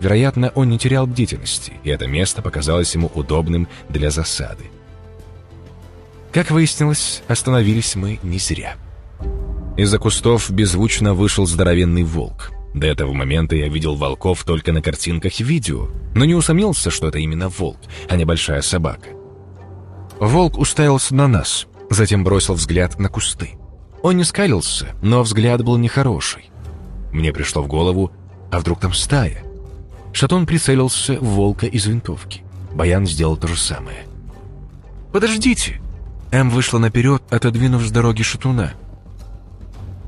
Вероятно, он не терял бдительности, и это место показалось ему удобным для засады. Как выяснилось, остановились мы не зря. Из-за кустов беззвучно вышел здоровенный волк. До этого момента я видел волков только на картинках и видео, но не усомнился, что это именно волк, а не большая собака. Волк уставился на нас, затем бросил взгляд на кусты. Он не скалился, но взгляд был нехороший. Мне пришло в голову, а вдруг там стая? Шатон прицелился в волка из винтовки. Баян сделал то же самое. «Подождите!» М вышла наперед, отодвинув с дороги шатуна.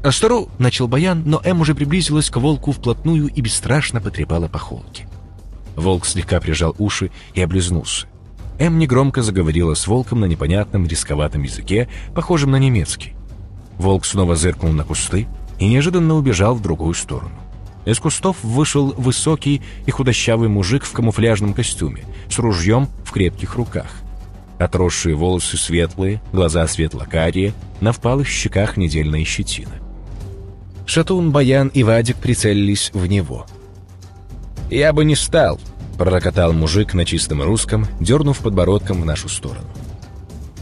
«Остору!» — начал Баян, но М уже приблизилась к волку вплотную и бесстрашно потрепала по холке. Волк слегка прижал уши и облизнулся. М негромко заговорила с волком на непонятном рисковатом языке, похожем на немецкий. Волк снова зыркнул на кусты и неожиданно убежал в другую сторону. Из кустов вышел высокий и худощавый мужик в камуфляжном костюме, с ружьем в крепких руках. Отросшие волосы светлые, глаза светло-карие, на впалых щеках недельная щетина. Шатун, Баян и Вадик прицелились в него. «Я бы не стал», — пророкотал мужик на чистом русском, дернув подбородком в нашу сторону.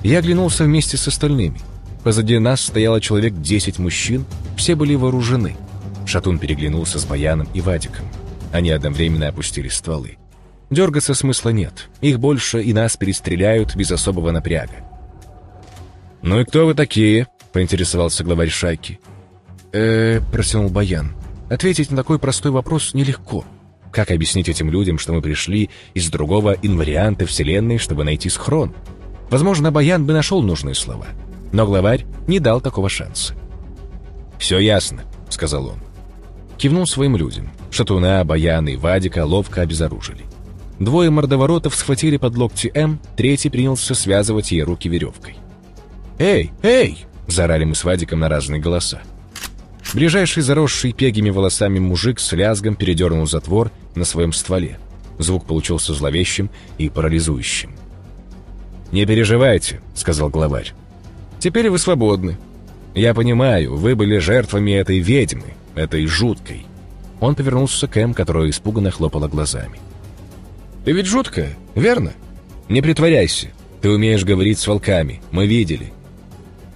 Я оглянулся вместе с остальными. Позади нас стояло человек десять мужчин, все были вооружены. Шатун переглянулся с Баяном и Вадиком. Они одновременно опустили стволы. Дергаться смысла нет. Их больше и нас перестреляют без особого напряга. «Ну и кто вы такие?» — поинтересовался главарь шайки э протянул Баян. Ответить на такой простой вопрос нелегко. Как объяснить этим людям, что мы пришли из другого инварианта Вселенной, чтобы найти схрон? Возможно, Баян бы нашел нужные слова. Но главарь не дал такого шанса. «Все ясно», — сказал он. Кивнул своим людям. Шатуна, Баяна и Вадика ловко обезоружили. Двое мордоворотов схватили под локти М, третий принялся связывать ей руки веревкой. «Эй, эй!» — заорали мы с Вадиком на разные голоса. Ближайший заросший пегими волосами мужик с лязгом передернул затвор на своем стволе. Звук получился зловещим и парализующим. «Не переживайте», — сказал главарь. «Теперь вы свободны. Я понимаю, вы были жертвами этой ведьмы, этой жуткой». Он повернулся к Эм, которая испуганно хлопала глазами. «Ты ведь жуткая, верно? Не притворяйся. Ты умеешь говорить с волками, мы видели.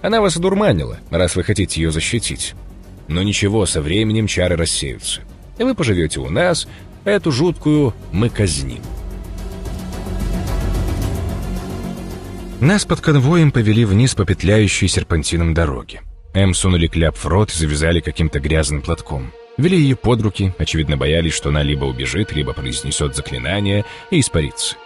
Она вас одурманила, раз вы хотите ее защитить. Но ничего, со временем чары рассеются. И вы поживете у нас, эту жуткую мы казним. Нас под конвоем повели вниз по петляющей серпантином дороге. М сунули кляп в рот и завязали каким-то грязным платком. Вели ее под руки, очевидно боялись, что она либо убежит, либо произнесет заклинание и испарится.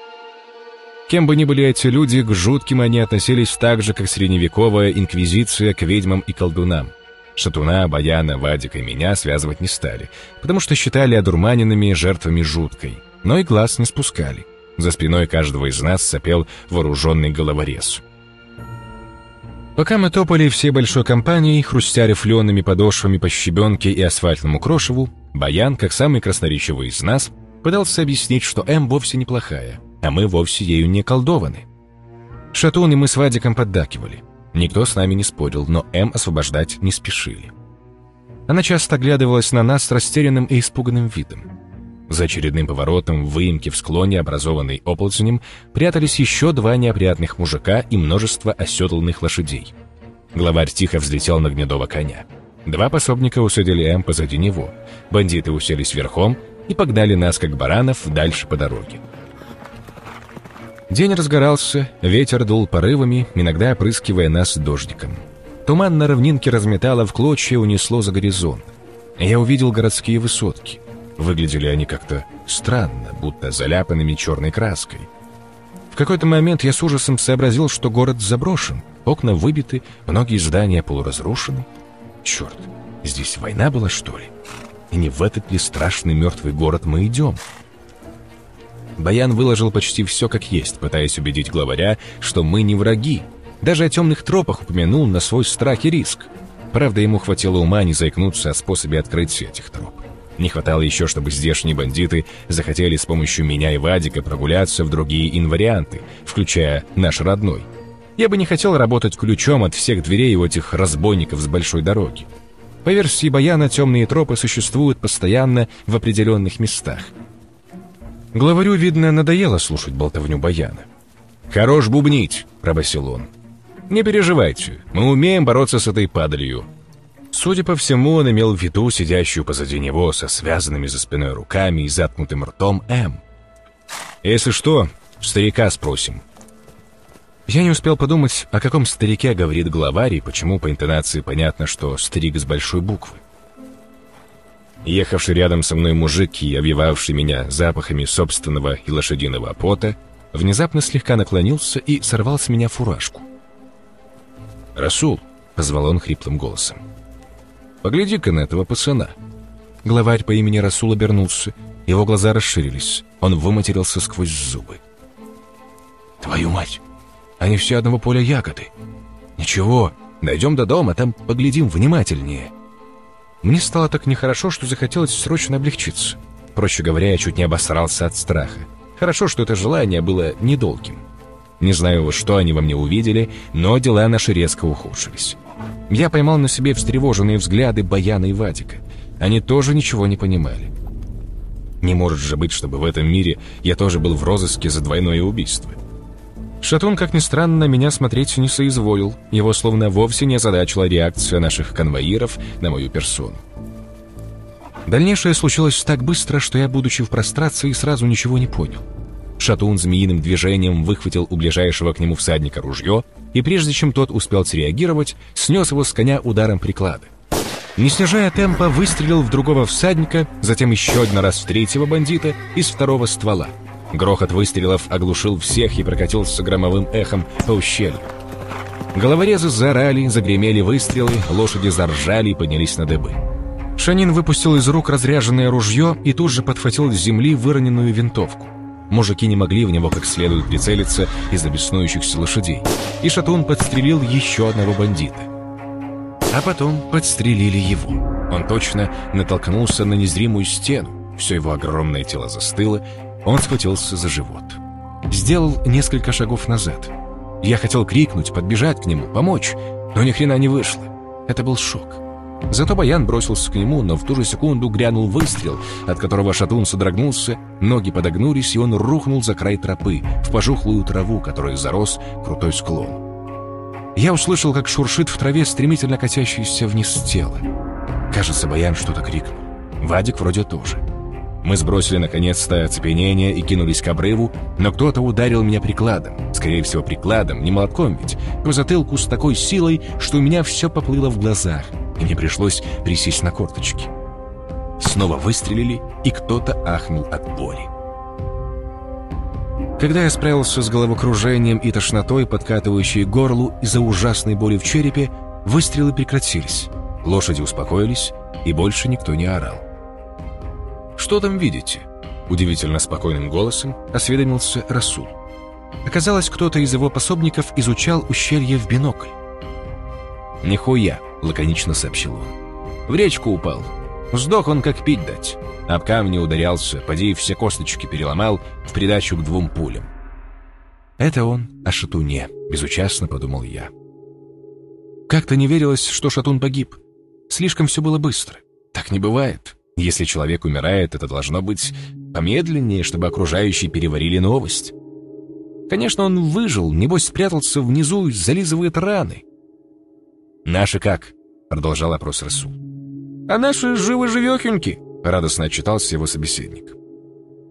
Кем бы ни были эти люди, к жутким они относились так же, как средневековая инквизиция к ведьмам и колдунам. Шатуна, Баяна, Вадика и меня связывать не стали, потому что считали одурманенными жертвами жуткой, но и глаз не спускали. За спиной каждого из нас сопел вооруженный головорез. Пока мы топали всей большой компанией, хрустя рифлеными подошвами по щебенке и асфальтному крошеву, Баян, как самый красноречивый из нас, пытался объяснить, что М вовсе неплохая, а мы вовсе ею не колдованы. Шатун и мы с Вадиком поддакивали. Никто с нами не спорил, но М освобождать не спешили. Она часто оглядывалась на нас с растерянным и испуганным видом. За очередным поворотом в выемке в склоне, образованной оползнем, прятались еще два неопрятных мужика и множество оседланных лошадей. Главарь тихо взлетел на гнедого коня. Два пособника усадили М позади него. Бандиты уселись верхом и погнали нас, как баранов, дальше по дороге. День разгорался, ветер дул порывами, иногда опрыскивая нас дождиком. Туман на равнинке разметало в клочья, унесло за горизонт. Я увидел городские высотки. Выглядели они как-то странно, будто заляпанными черной краской. В какой-то момент я с ужасом сообразил, что город заброшен, окна выбиты, многие здания полуразрушены. Черт, здесь война была, что ли? И не в этот ли страшный мертвый город мы идем? Баян выложил почти все как есть, пытаясь убедить главаря, что мы не враги. Даже о темных тропах упомянул на свой страх и риск. Правда, ему хватило ума не заикнуться о способе открытия этих троп. Не хватало еще, чтобы здешние бандиты захотели с помощью меня и Вадика прогуляться в другие инварианты, включая наш родной. Я бы не хотел работать ключом от всех дверей у этих разбойников с большой дороги. По версии Баяна, темные тропы существуют постоянно в определенных местах – Главарю, видно, надоело слушать болтовню Баяна. «Хорош бубнить», — пробасил он. «Не переживайте, мы умеем бороться с этой падалью». Судя по всему, он имел в виду сидящую позади него со связанными за спиной руками и заткнутым ртом М. «Если что, старика спросим». Я не успел подумать, о каком старике говорит главарь и почему по интонации понятно, что старик с большой буквы. Ехавший рядом со мной мужик и обвивавший меня запахами собственного и лошадиного пота, внезапно слегка наклонился и сорвал с меня фуражку. «Расул!» — позвал он хриплым голосом. «Погляди-ка на этого пацана!» Главарь по имени Расул обернулся. Его глаза расширились. Он выматерился сквозь зубы. «Твою мать! Они все одного поля ягоды! Ничего, дойдем до дома, там поглядим внимательнее!» Мне стало так нехорошо, что захотелось срочно облегчиться. Проще говоря, я чуть не обосрался от страха. Хорошо, что это желание было недолгим. Не знаю, что они во мне увидели, но дела наши резко ухудшились. Я поймал на себе встревоженные взгляды Баяна и Вадика. Они тоже ничего не понимали. Не может же быть, чтобы в этом мире я тоже был в розыске за двойное убийство. Шатун, как ни странно, меня смотреть не соизволил. Его словно вовсе не озадачила реакция наших конвоиров на мою персону. Дальнейшее случилось так быстро, что я, будучи в прострации, сразу ничего не понял. Шатун змеиным движением выхватил у ближайшего к нему всадника ружье, и прежде чем тот успел среагировать, снес его с коня ударом приклада. Не снижая темпа, выстрелил в другого всадника, затем еще один раз в третьего бандита из второго ствола — Грохот выстрелов оглушил всех и прокатился громовым эхом по ущелью. Головорезы заорали, загремели выстрелы, лошади заржали и поднялись на дыбы. Шанин выпустил из рук разряженное ружье и тут же подхватил с земли выроненную винтовку. Мужики не могли в него как следует прицелиться из-за беснующихся лошадей. И Шатун подстрелил еще одного бандита. А потом подстрелили его. Он точно натолкнулся на незримую стену. Все его огромное тело застыло, он схватился за живот. Сделал несколько шагов назад. Я хотел крикнуть, подбежать к нему, помочь, но ни хрена не вышло. Это был шок. Зато Баян бросился к нему, но в ту же секунду грянул выстрел, от которого шатун содрогнулся, ноги подогнулись, и он рухнул за край тропы, в пожухлую траву, которой зарос крутой склон. Я услышал, как шуршит в траве стремительно катящееся вниз тело. Кажется, Баян что-то крикнул. Вадик вроде тоже. Мы сбросили наконец-то оцепенение и кинулись к обрыву, но кто-то ударил меня прикладом. Скорее всего, прикладом, не молотком ведь. По затылку с такой силой, что у меня все поплыло в глазах, и мне пришлось присесть на корточки. Снова выстрелили, и кто-то ахнул от боли. Когда я справился с головокружением и тошнотой, подкатывающей горлу из-за ужасной боли в черепе, выстрелы прекратились. Лошади успокоились, и больше никто не орал. «Что там видите?» Удивительно спокойным голосом осведомился Расул. Оказалось, кто-то из его пособников изучал ущелье в бинокль. «Нихуя», — лаконично сообщил он. «В речку упал. Сдох он, как пить дать. Об камни ударялся, поди все косточки переломал в придачу к двум пулям». «Это он о Шатуне», — безучастно подумал я. Как-то не верилось, что Шатун погиб. Слишком все было быстро. Так не бывает. Если человек умирает, это должно быть помедленнее, чтобы окружающие переварили новость. Конечно, он выжил, небось спрятался внизу и зализывает раны. «Наши как?» — продолжал опрос Расул. «А наши живы-живехеньки», — радостно отчитался его собеседник.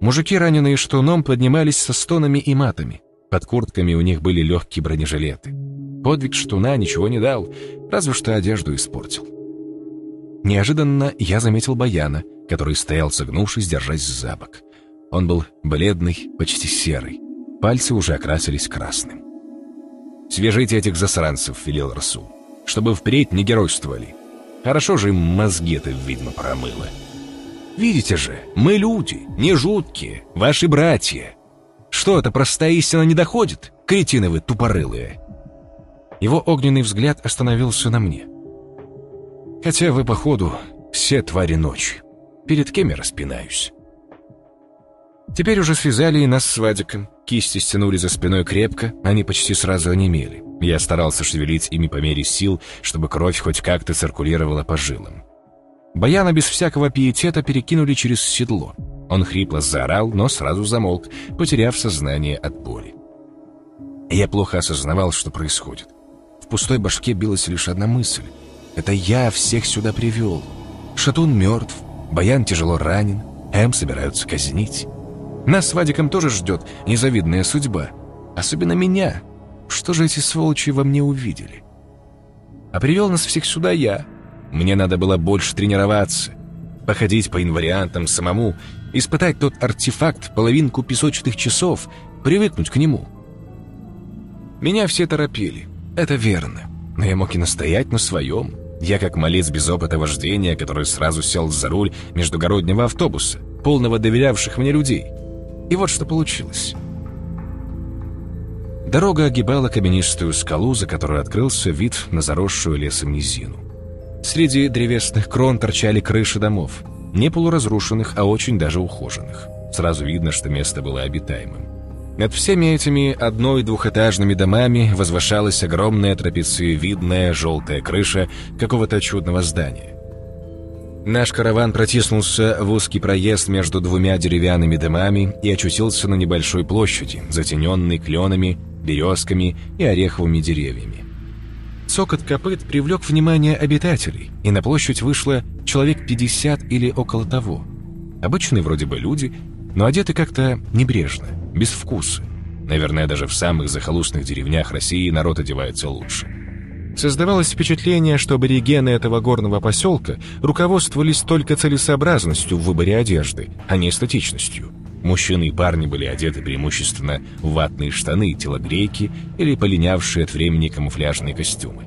Мужики, раненые штуном, поднимались со стонами и матами. Под куртками у них были легкие бронежилеты. Подвиг штуна ничего не дал, разве что одежду испортил. Неожиданно я заметил Баяна, который стоял согнувшись, держась за бок. Он был бледный, почти серый. Пальцы уже окрасились красным. «Свяжите этих засранцев», — велел Расул, «чтобы впредь не геройствовали. Хорошо же им мозги-то, видно, промыло. Видите же, мы люди, не жуткие, ваши братья. Что, это простая истина не доходит, кретины вы тупорылые?» Его огненный взгляд остановился на мне. «Хотя вы, походу, все твари ночи. Перед кем я распинаюсь?» Теперь уже связали и нас с Вадиком. Кисти стянули за спиной крепко, они почти сразу онемели. Я старался шевелить ими по мере сил, чтобы кровь хоть как-то циркулировала по жилам. Баяна без всякого пиетета перекинули через седло. Он хрипло заорал, но сразу замолк, потеряв сознание от боли. Я плохо осознавал, что происходит. В пустой башке билась лишь одна мысль. Это я всех сюда привел. Шатун мертв, Баян тяжело ранен, М собираются казнить. Нас с Вадиком тоже ждет незавидная судьба. Особенно меня. Что же эти сволочи во мне увидели? А привел нас всех сюда я. Мне надо было больше тренироваться. Походить по инвариантам самому, испытать тот артефакт половинку песочных часов, привыкнуть к нему. Меня все торопили. Это верно. Но я мог и настоять на своем. Я как малец без опыта вождения, который сразу сел за руль междугороднего автобуса, полного доверявших мне людей. И вот что получилось. Дорога огибала каменистую скалу, за которой открылся вид на заросшую лесом низину. Среди древесных крон торчали крыши домов, не полуразрушенных, а очень даже ухоженных. Сразу видно, что место было обитаемым. Над всеми этими одной- и двухэтажными домами возвышалась огромная трапециевидная желтая крыша какого-то чудного здания. Наш караван протиснулся в узкий проезд между двумя деревянными домами и очутился на небольшой площади, затененной кленами, березками и ореховыми деревьями. Цокот копыт привлек внимание обитателей, и на площадь вышло человек 50 или около того. Обычные вроде бы люди, но одеты как-то небрежно, без вкуса. Наверное, даже в самых захолустных деревнях России народ одевается лучше. Создавалось впечатление, что аборигены этого горного поселка руководствовались только целесообразностью в выборе одежды, а не эстетичностью. Мужчины и парни были одеты преимущественно в ватные штаны, телогрейки или полинявшие от времени камуфляжные костюмы.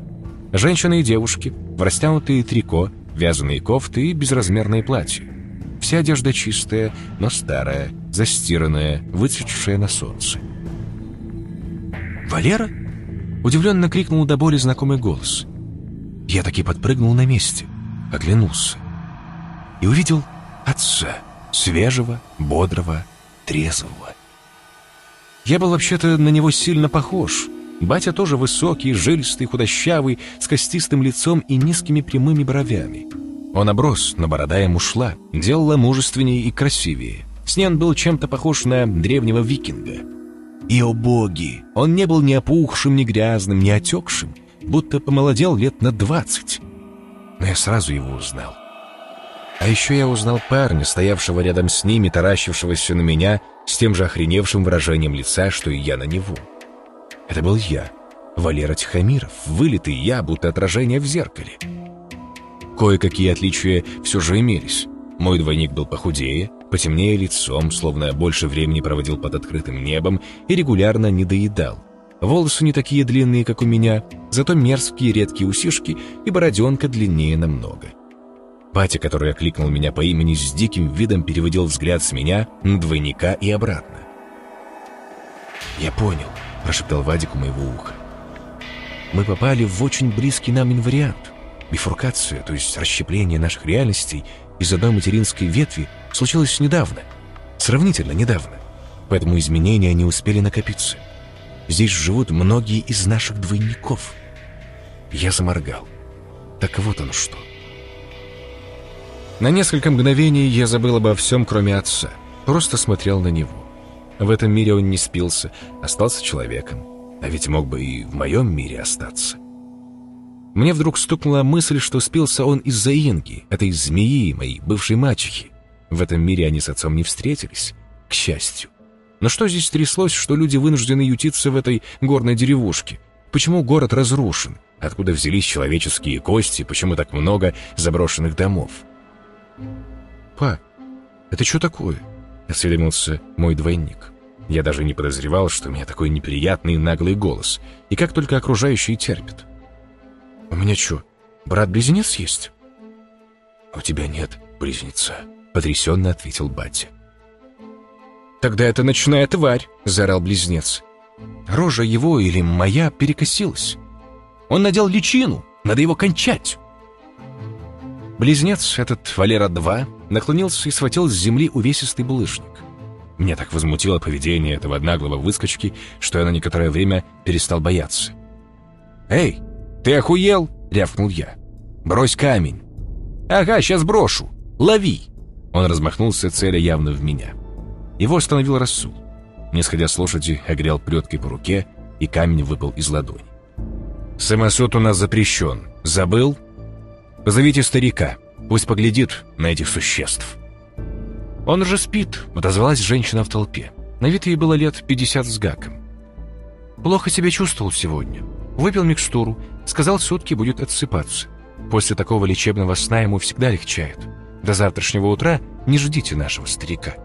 Женщины и девушки в растянутые трико, вязаные кофты и безразмерные платья. Вся одежда чистая, но старая, застиранная, выцветшая на солнце. «Валера?» Удивленно крикнул до боли знакомый голос. Я таки подпрыгнул на месте, оглянулся и увидел отца, свежего, бодрого, трезвого. Я был вообще-то на него сильно похож. Батя тоже высокий, жилистый, худощавый, с костистым лицом и низкими прямыми бровями. Он оброс, но борода ему шла, делала мужественнее и красивее. С ней он был чем-то похож на древнего викинга — и, о боги, он не был ни опухшим, ни грязным, ни отекшим, будто помолодел лет на двадцать. Но я сразу его узнал. А еще я узнал парня, стоявшего рядом с ними, таращившегося на меня, с тем же охреневшим выражением лица, что и я на него. Это был я, Валера Тихомиров, вылитый я, будто отражение в зеркале. Кое-какие отличия все же имелись. Мой двойник был похудее, потемнее лицом, словно больше времени проводил под открытым небом и регулярно недоедал. Волосы не такие длинные, как у меня, зато мерзкие редкие усишки и бороденка длиннее намного. Батя, который окликнул меня по имени, с диким видом переводил взгляд с меня на двойника и обратно. «Я понял», — прошептал Вадик у моего уха. «Мы попали в очень близкий нам инвариант. Бифуркация, то есть расщепление наших реальностей из одной материнской ветви, случилось недавно, сравнительно недавно, поэтому изменения не успели накопиться. Здесь живут многие из наших двойников». Я заморгал. Так вот оно что. На несколько мгновений я забыл обо всем, кроме отца. Просто смотрел на него. В этом мире он не спился, остался человеком. А ведь мог бы и в моем мире остаться. Мне вдруг стукнула мысль, что спился он из-за Инги, этой змеи, моей бывшей мачехи. В этом мире они с отцом не встретились, к счастью. Но что здесь тряслось, что люди вынуждены ютиться в этой горной деревушке? Почему город разрушен? Откуда взялись человеческие кости? Почему так много заброшенных домов? «Па, это что такое?» — осведомился мой двойник. Я даже не подозревал, что у меня такой неприятный наглый голос, и как только окружающие терпят. «У меня что, брат-близнец есть?» «У тебя нет близнеца», — потрясенно ответил батя. «Тогда это ночная тварь», — заорал близнец. Рожа его или моя перекосилась. Он надел личину, надо его кончать. Близнец, этот Валера-2, наклонился и схватил с земли увесистый булыжник. Меня так возмутило поведение этого наглого выскочки, что я на некоторое время перестал бояться. «Эй, ты охуел?» — рявкнул я. «Брось камень». «Ага, сейчас брошу. Лови!» Он размахнулся, целя явно в меня. Его остановил Расул. Не сходя с лошади, огрел плеткой по руке, и камень выпал из ладони. «Самосуд у нас запрещен. Забыл?» Позовите старика, пусть поглядит на этих существ». «Он уже спит», — отозвалась женщина в толпе. На вид ей было лет пятьдесят с гаком. «Плохо себя чувствовал сегодня. Выпил микстуру, сказал, сутки будет отсыпаться. После такого лечебного сна ему всегда легчает. До завтрашнего утра не ждите нашего старика».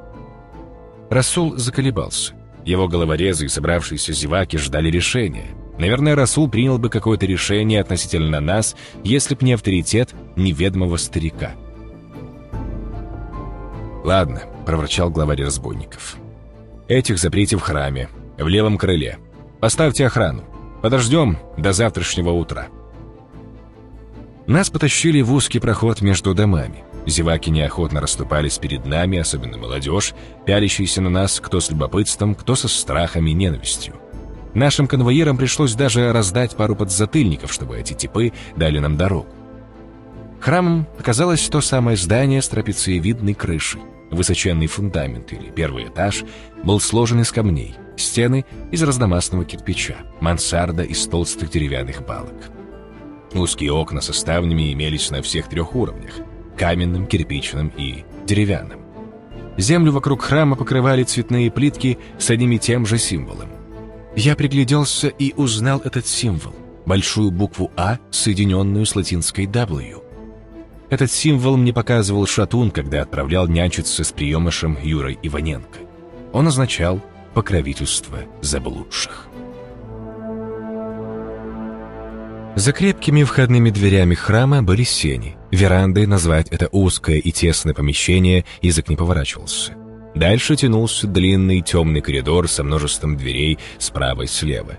Расул заколебался. Его головорезы и собравшиеся зеваки ждали решения — Наверное, Расул принял бы какое-то решение относительно нас, если б не авторитет неведомого старика. «Ладно», — проворчал главарь разбойников. «Этих заприте в храме, в левом крыле. Поставьте охрану. Подождем до завтрашнего утра». Нас потащили в узкий проход между домами. Зеваки неохотно расступались перед нами, особенно молодежь, пялящаяся на нас кто с любопытством, кто со страхом и ненавистью. Нашим конвоирам пришлось даже раздать пару подзатыльников, чтобы эти типы дали нам дорогу. Храмом оказалось то самое здание с трапециевидной крышей. Высоченный фундамент или первый этаж был сложен из камней, стены из разномастного кирпича, мансарда из толстых деревянных балок. Узкие окна со ставнями имелись на всех трех уровнях – каменным, кирпичным и деревянным. Землю вокруг храма покрывали цветные плитки с одним и тем же символом я пригляделся и узнал этот символ, большую букву «А», соединенную с латинской «W». Этот символ мне показывал Шатун, когда отправлял нянчиться с приемышем Юрой Иваненко. Он означал покровительство заблудших. За крепкими входными дверями храма были сени. Верандой назвать это узкое и тесное помещение язык не поворачивался. Дальше тянулся длинный темный коридор со множеством дверей справа и слева.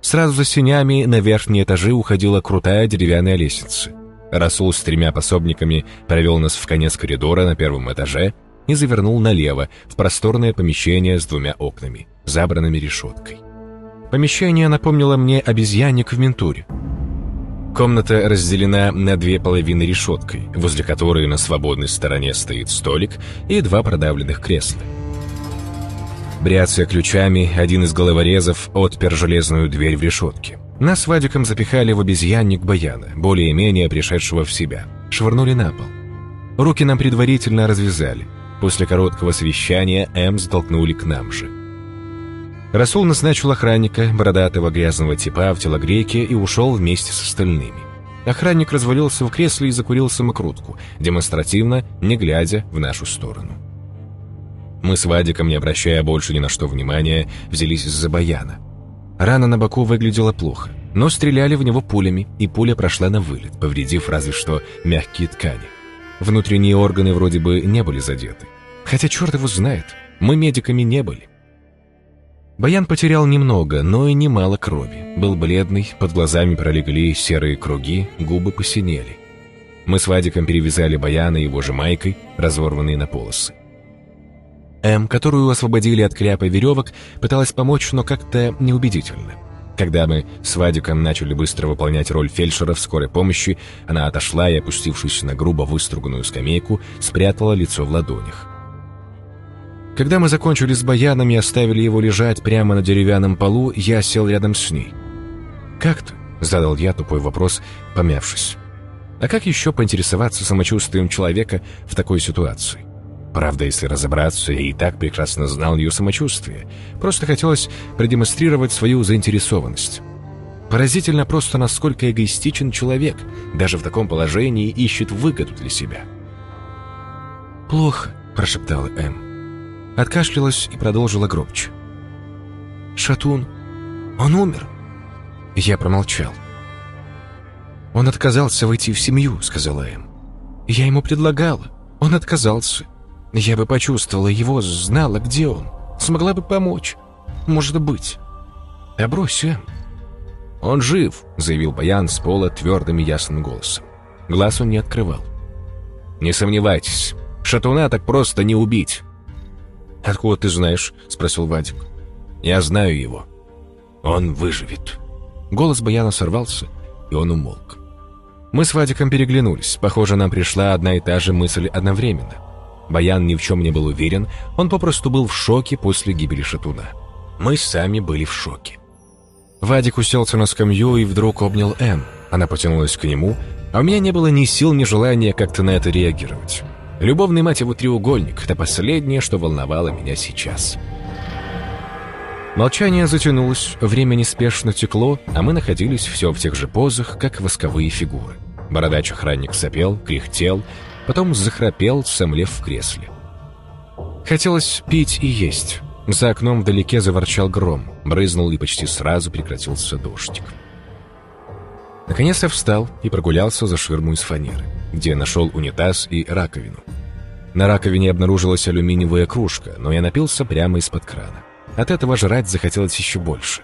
Сразу за сенями на верхние этажи уходила крутая деревянная лестница. Расул с тремя пособниками провел нас в конец коридора на первом этаже и завернул налево, в просторное помещение с двумя окнами, забранными решеткой. Помещение напомнило мне обезьянник в ментуре. Комната разделена на две половины решеткой, возле которой на свободной стороне стоит столик и два продавленных кресла. Бряцая ключами, один из головорезов отпер железную дверь в решетке. Нас с Вадиком запихали в обезьянник Баяна, более-менее пришедшего в себя. Швырнули на пол. Руки нам предварительно развязали. После короткого совещания М столкнули к нам же. Расул назначил охранника, бородатого грязного типа в телогрейке и ушел вместе с остальными. Охранник развалился в кресле и закурил самокрутку, демонстративно, не глядя в нашу сторону. Мы с Вадиком, не обращая больше ни на что внимания, взялись из-за баяна. Рана на боку выглядела плохо, но стреляли в него пулями, и пуля прошла на вылет, повредив разве что мягкие ткани. Внутренние органы вроде бы не были задеты. Хотя черт его знает, мы медиками не были. Баян потерял немного, но и немало крови. Был бледный, под глазами пролегли серые круги, губы посинели. Мы с Вадиком перевязали Баяна его же майкой, разорванные на полосы. М, которую освободили от кляпа веревок, пыталась помочь, но как-то неубедительно. Когда мы с Вадиком начали быстро выполнять роль фельдшера в скорой помощи, она отошла и, опустившись на грубо выструганную скамейку, спрятала лицо в ладонях. Когда мы закончили с баяном и оставили его лежать прямо на деревянном полу, я сел рядом с ней. «Как ты?» — задал я тупой вопрос, помявшись. А как еще поинтересоваться самочувствием человека в такой ситуации? Правда, если разобраться, я и так прекрасно знал ее самочувствие. Просто хотелось продемонстрировать свою заинтересованность. Поразительно просто, насколько эгоистичен человек, даже в таком положении ищет выгоду для себя. «Плохо», — прошептала Эм откашлялась и продолжила громче. «Шатун, он умер!» Я промолчал. «Он отказался войти в семью», — сказала Эм. «Я ему предлагала. Он отказался. Я бы почувствовала его, знала, где он. Смогла бы помочь. Может быть. Да брось, Эм». «Он жив», — заявил Баян с пола твердым и ясным голосом. Глаз он не открывал. «Не сомневайтесь, шатуна так просто не убить. «Откуда ты знаешь?» — спросил Вадик. «Я знаю его. Он выживет». Голос Баяна сорвался, и он умолк. Мы с Вадиком переглянулись. Похоже, нам пришла одна и та же мысль одновременно. Баян ни в чем не был уверен, он попросту был в шоке после гибели Шатуна. Мы сами были в шоке. Вадик уселся на скамью и вдруг обнял Энн. Она потянулась к нему, а у меня не было ни сил, ни желания как-то на это реагировать. Любовный мать его треугольник — это последнее, что волновало меня сейчас. Молчание затянулось, время неспешно текло, а мы находились все в тех же позах, как восковые фигуры. Бородач-охранник сопел, кряхтел, потом захрапел, сомлев в кресле. Хотелось пить и есть. За окном вдалеке заворчал гром, брызнул и почти сразу прекратился дождик. Наконец я встал и прогулялся за ширму из фанеры где нашел унитаз и раковину. На раковине обнаружилась алюминиевая кружка, но я напился прямо из-под крана. От этого жрать захотелось еще больше.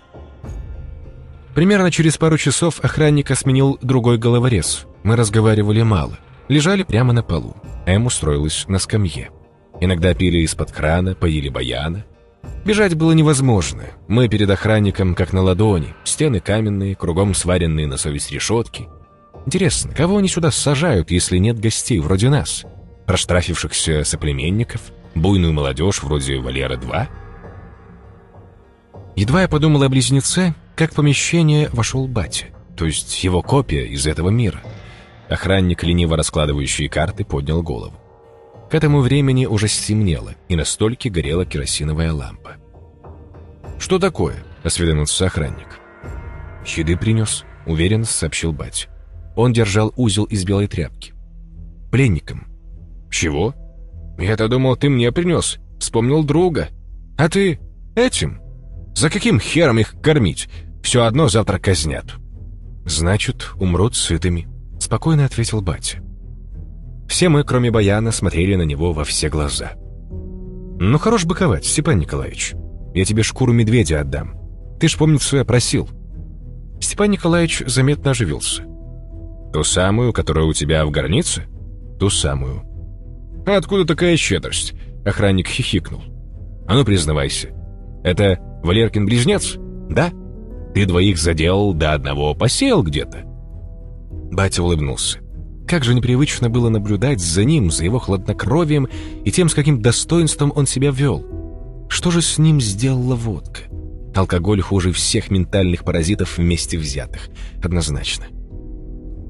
Примерно через пару часов охранника сменил другой головорез. Мы разговаривали мало. Лежали прямо на полу. Эм устроилась на скамье. Иногда пили из-под крана, поили баяна. Бежать было невозможно. Мы перед охранником как на ладони. Стены каменные, кругом сваренные на совесть решетки. Интересно, кого они сюда сажают, если нет гостей вроде нас? Проштрафившихся соплеменников? Буйную молодежь вроде Валера-2? Едва я подумал о близнеце, как в помещение вошел батя, то есть его копия из этого мира. Охранник, лениво раскладывающий карты, поднял голову. К этому времени уже стемнело, и на стольке горела керосиновая лампа. «Что такое?» — осведомился охранник. «Еды принес», — уверенно сообщил батя. Он держал узел из белой тряпки. Пленником. «Чего? Я-то думал, ты мне принес. Вспомнил друга. А ты этим? За каким хером их кормить? Все одно завтра казнят». «Значит, умрут сытыми», — спокойно ответил батя. Все мы, кроме Баяна, смотрели на него во все глаза. «Ну, хорош быковать, Степан Николаевич. Я тебе шкуру медведя отдам. Ты ж, помнится, я просил». Степан Николаевич заметно оживился. «Ту самую, которая у тебя в горнице?» «Ту самую». «А откуда такая щедрость?» Охранник хихикнул. «А ну, признавайся, это Валеркин близнец?» «Да? Ты двоих заделал, до одного посеял где-то?» Батя улыбнулся. Как же непривычно было наблюдать за ним, за его хладнокровием и тем, с каким достоинством он себя вел. Что же с ним сделала водка? Алкоголь хуже всех ментальных паразитов вместе взятых. Однозначно.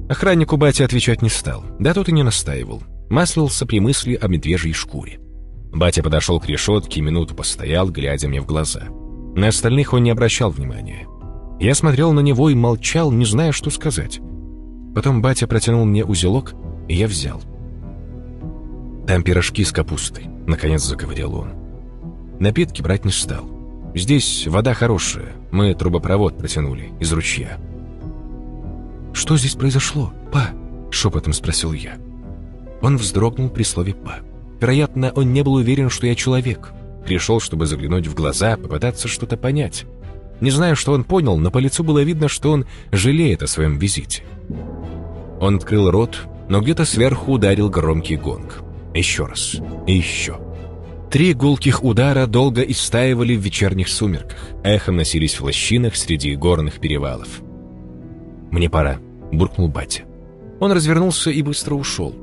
Охраннику батя отвечать не стал, да тот и не настаивал. Маслился при мысли о медвежьей шкуре. Батя подошел к решетке и минуту постоял, глядя мне в глаза. На остальных он не обращал внимания. Я смотрел на него и молчал, не зная, что сказать. Потом батя протянул мне узелок, и я взял. «Там пирожки с капустой», — наконец заговорил он. Напитки брать не стал. Здесь вода хорошая. Мы трубопровод протянули из ручья». «Что здесь произошло, па?» — шепотом спросил я. Он вздрогнул при слове «па». Вероятно, он не был уверен, что я человек. Пришел, чтобы заглянуть в глаза, попытаться что-то понять. Не знаю, что он понял, но по лицу было видно, что он жалеет о своем визите. Он открыл рот, но где-то сверху ударил громкий гонг. Еще раз. И еще. Три гулких удара долго истаивали в вечерних сумерках, эхом носились в лощинах среди горных перевалов. «Мне пора», — буркнул батя. Он развернулся и быстро ушел.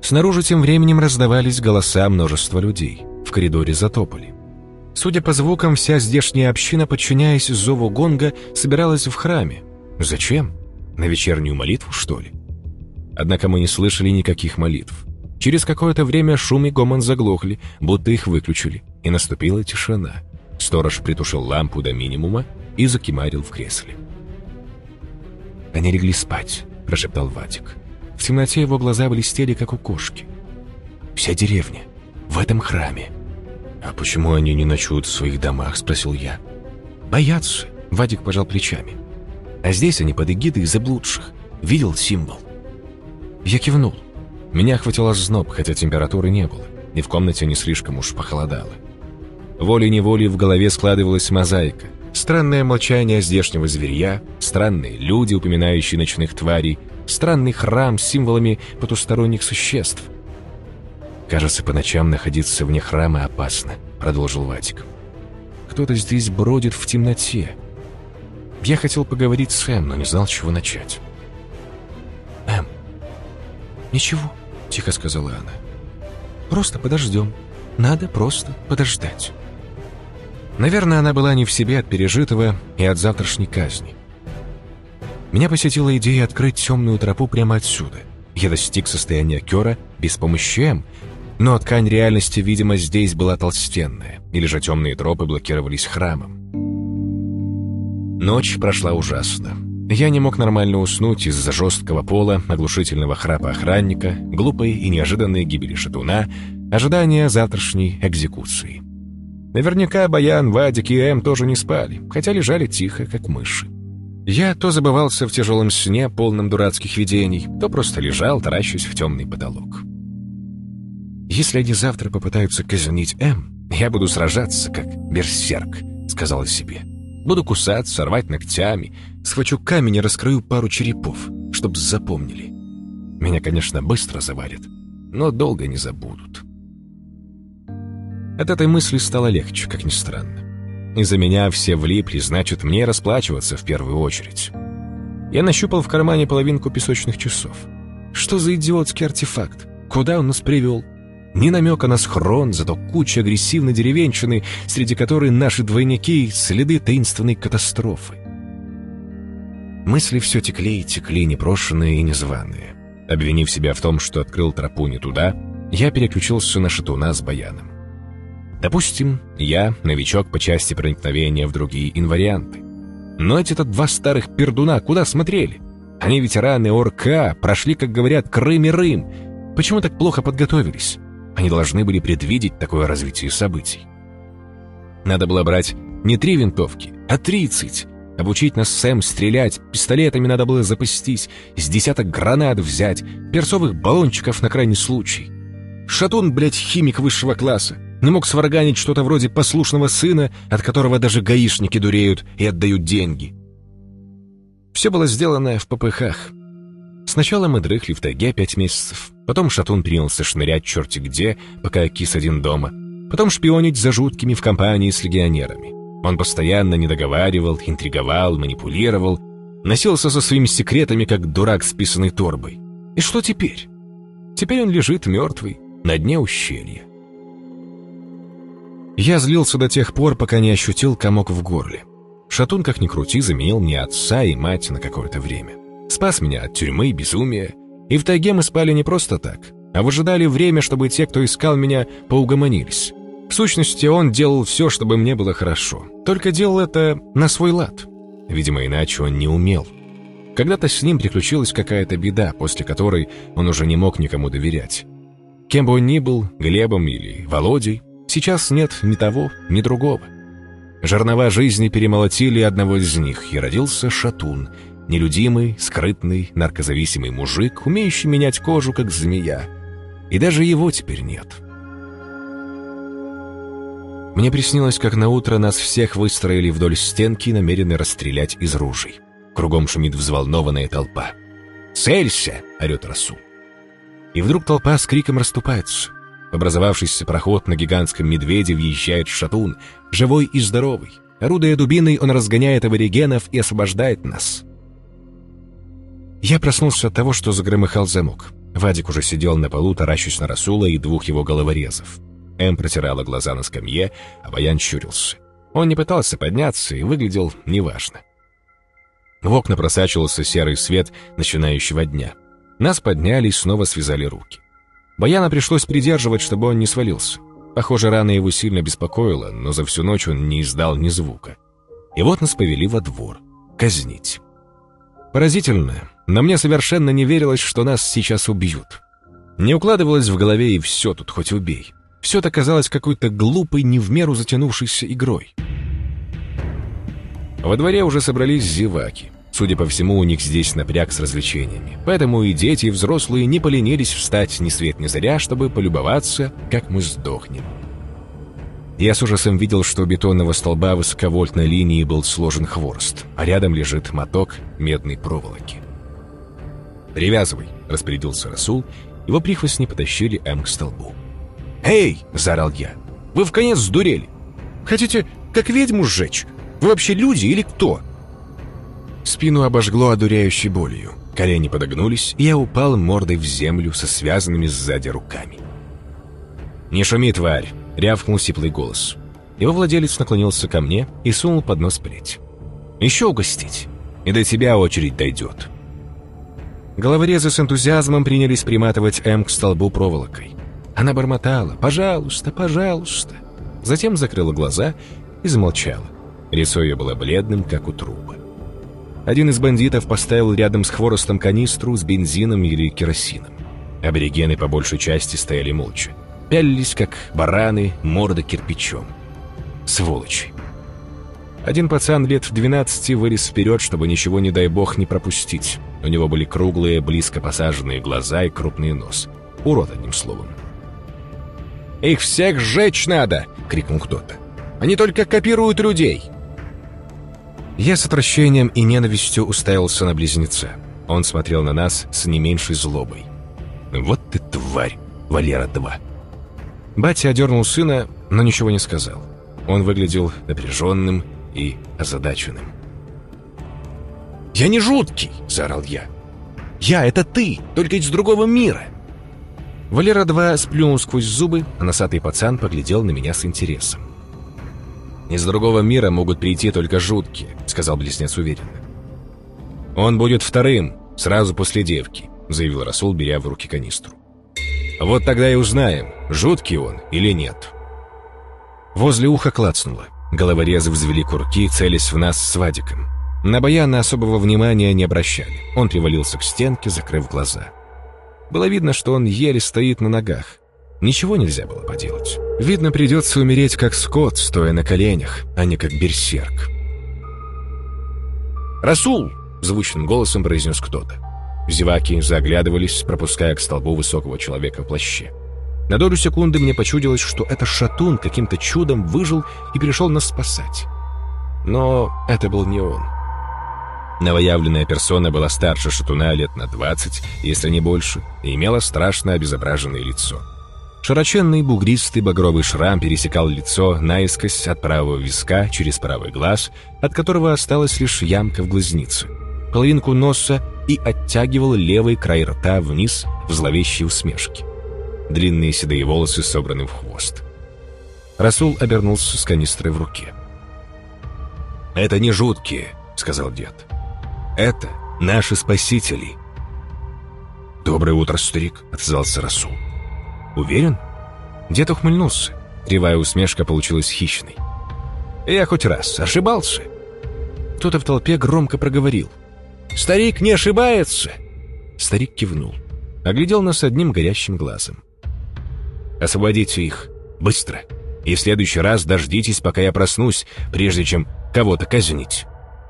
Снаружи тем временем раздавались голоса множества людей. В коридоре затопали. Судя по звукам, вся здешняя община, подчиняясь зову гонга, собиралась в храме. Зачем? На вечернюю молитву, что ли? Однако мы не слышали никаких молитв. Через какое-то время шум и гомон заглохли, будто их выключили, и наступила тишина. Сторож притушил лампу до минимума и закимарил в кресле. «Они легли спать», — прошептал Ватик. В темноте его глаза блестели, как у кошки. «Вся деревня. В этом храме». «А почему они не ночуют в своих домах?» — спросил я. «Боятся», — Вадик пожал плечами. «А здесь они под эгидой заблудших. Видел символ?» Я кивнул. Меня охватил зноб, хотя температуры не было, и в комнате не слишком уж похолодало. Волей-неволей в голове складывалась мозаика. Странное молчание здешнего зверья, странные люди, упоминающие ночных тварей, Странный храм с символами потусторонних существ. «Кажется, по ночам находиться вне храма опасно», — продолжил Ватик. «Кто-то здесь бродит в темноте. Я хотел поговорить с Эм, но не знал, с чего начать». «Эм, ничего», — тихо сказала она. «Просто подождем. Надо просто подождать». Наверное, она была не в себе от пережитого и от завтрашней казни. Меня посетила идея открыть темную тропу прямо отсюда. Я достиг состояния Кера без помощи М, но ткань реальности, видимо, здесь была толстенная, или же темные тропы блокировались храмом. Ночь прошла ужасно. Я не мог нормально уснуть из-за жесткого пола, оглушительного храпа охранника, глупой и неожиданной гибели шатуна, ожидания завтрашней экзекуции. Наверняка Баян, Вадик и Эм тоже не спали, хотя лежали тихо, как мыши. Я то забывался в тяжелом сне, полном дурацких видений, то просто лежал, таращусь в темный потолок. «Если они завтра попытаются казнить М, я буду сражаться, как берсерк», — сказал себе. «Буду кусаться, рвать ногтями, схвачу камень и раскрою пару черепов, чтоб запомнили. Меня, конечно, быстро завалят, но долго не забудут». От этой мысли стало легче, как ни странно. Из-за меня все влипли, значит, мне расплачиваться в первую очередь. Я нащупал в кармане половинку песочных часов. Что за идиотский артефакт? Куда он нас привел? Ни намека на схрон, зато куча агрессивной деревенщины, среди которой наши двойники — следы таинственной катастрофы. Мысли все текли и текли, непрошенные и незваные. Обвинив себя в том, что открыл тропу не туда, я переключился на шатуна с баяном. Допустим, я новичок по части проникновения в другие инварианты. Но эти-то два старых пердуна куда смотрели? Они ветераны ОРК, прошли, как говорят, Крым и Рым. Почему так плохо подготовились? Они должны были предвидеть такое развитие событий. Надо было брать не три винтовки, а тридцать. Обучить нас Сэм стрелять, пистолетами надо было запастись, с десяток гранат взять, перцовых баллончиков на крайний случай. Шатун, блядь, химик высшего класса не мог сварганить что-то вроде послушного сына, от которого даже гаишники дуреют и отдают деньги. Все было сделано в попыхах. Сначала мы дрыхли в тайге пять месяцев, потом Шатун принялся шнырять черти где, пока кис один дома, потом шпионить за жуткими в компании с легионерами. Он постоянно недоговаривал, интриговал, манипулировал, носился со своими секретами, как дурак с писаной торбой. И что теперь? Теперь он лежит мертвый на дне ущелья. Я злился до тех пор, пока не ощутил комок в горле. Шатун, как ни крути, заменил мне отца и мать на какое-то время. Спас меня от тюрьмы и безумия. И в тайге мы спали не просто так, а выжидали время, чтобы те, кто искал меня, поугомонились. В сущности, он делал все, чтобы мне было хорошо. Только делал это на свой лад. Видимо, иначе он не умел. Когда-то с ним приключилась какая-то беда, после которой он уже не мог никому доверять. Кем бы он ни был, Глебом или Володей, Сейчас нет ни того, ни другого. Жернова жизни перемолотили одного из них, и родился Шатун, нелюдимый, скрытный, наркозависимый мужик, умеющий менять кожу, как змея. И даже его теперь нет. Мне приснилось, как на утро нас всех выстроили вдоль стенки, намерены расстрелять из ружей. Кругом шумит взволнованная толпа. «Целься!» — орет Расул. И вдруг толпа с криком расступается. Образовавшийся проход на гигантском медведе въезжает шатун, живой и здоровый. Орудуя дубиной, он разгоняет аборигенов и освобождает нас. Я проснулся от того, что загромыхал замок. Вадик уже сидел на полу, таращусь на Расула и двух его головорезов. Эм протирала глаза на скамье, а Баян щурился. Он не пытался подняться и выглядел неважно. В окна просачивался серый свет начинающего дня. Нас подняли и снова связали руки. Баяна пришлось придерживать, чтобы он не свалился. Похоже, рана его сильно беспокоила, но за всю ночь он не издал ни звука. И вот нас повели во двор. Казнить. Поразительно, но мне совершенно не верилось, что нас сейчас убьют. Не укладывалось в голове и все тут, хоть убей. Все это казалось какой-то глупой, не в меру затянувшейся игрой. Во дворе уже собрались зеваки. Судя по всему, у них здесь напряг с развлечениями. Поэтому и дети, и взрослые не поленились встать ни свет ни заря, чтобы полюбоваться, как мы сдохнем. Я с ужасом видел, что у бетонного столба высоковольтной линии был сложен хворост, а рядом лежит моток медной проволоки. «Привязывай», — распорядился Расул, его прихвостни потащили М к столбу. «Эй!» — заорал я. «Вы в конец сдурели! Хотите, как ведьму сжечь? Вы вообще люди или кто?» Спину обожгло одуряющей болью. Колени подогнулись, и я упал мордой в землю со связанными сзади руками. «Не шуми, тварь!» — рявкнул сиплый голос. Его владелец наклонился ко мне и сунул под нос плеть. «Еще угостить, и до тебя очередь дойдет». Головорезы с энтузиазмом принялись приматывать М к столбу проволокой. Она бормотала «Пожалуйста, пожалуйста». Затем закрыла глаза и замолчала. Лицо ее было бледным, как у трупа. Один из бандитов поставил рядом с хворостом канистру с бензином или керосином. Аборигены по большей части стояли молча. Пялились, как бараны, морда кирпичом. Сволочи. Один пацан лет в 12 вылез вперед, чтобы ничего, не дай бог, не пропустить. У него были круглые, близко посаженные глаза и крупный нос. Урод, одним словом. «Их всех сжечь надо!» — крикнул кто-то. «Они только копируют людей!» Я с отвращением и ненавистью уставился на близнеца. Он смотрел на нас с не меньшей злобой. «Вот ты тварь, Валера-2!» Батя одернул сына, но ничего не сказал. Он выглядел напряженным и озадаченным. «Я не жуткий!» — заорал я. «Я — это ты, только из другого мира!» Валера-2 сплюнул сквозь зубы, а носатый пацан поглядел на меня с интересом. «Из другого мира могут прийти только жуткие», — сказал близнец уверенно. «Он будет вторым, сразу после девки», — заявил Расул, беря в руки канистру. «Вот тогда и узнаем, жуткий он или нет». Возле уха клацнуло. Головорезы взвели курки, целясь в нас с Вадиком. На Баяна особого внимания не обращали. Он привалился к стенке, закрыв глаза. Было видно, что он еле стоит на ногах. Ничего нельзя было поделать. Видно, придется умереть как скот, стоя на коленях, а не как берсерк. «Расул!» — звучным голосом произнес кто-то. Зеваки заглядывались, пропуская к столбу высокого человека в плаще. На долю секунды мне почудилось, что это шатун каким-то чудом выжил и пришел нас спасать. Но это был не он. Новоявленная персона была старше шатуна лет на 20, если не больше, и имела страшно обезображенное лицо. Широченный бугристый багровый шрам пересекал лицо наискось от правого виска через правый глаз, от которого осталась лишь ямка в глазнице, половинку носа и оттягивал левый край рта вниз в зловещей усмешке. Длинные седые волосы собраны в хвост. Расул обернулся с канистрой в руке. «Это не жуткие», — сказал дед. «Это наши спасители». «Доброе утро, старик», — отозвался Расул. «Уверен?» Дед ухмыльнулся. Кривая усмешка получилась хищной. «Я хоть раз ошибался?» Кто-то в толпе громко проговорил. «Старик не ошибается!» Старик кивнул. Оглядел нас одним горящим глазом. «Освободите их! Быстро!» И в следующий раз дождитесь, пока я проснусь, прежде чем кого-то казнить.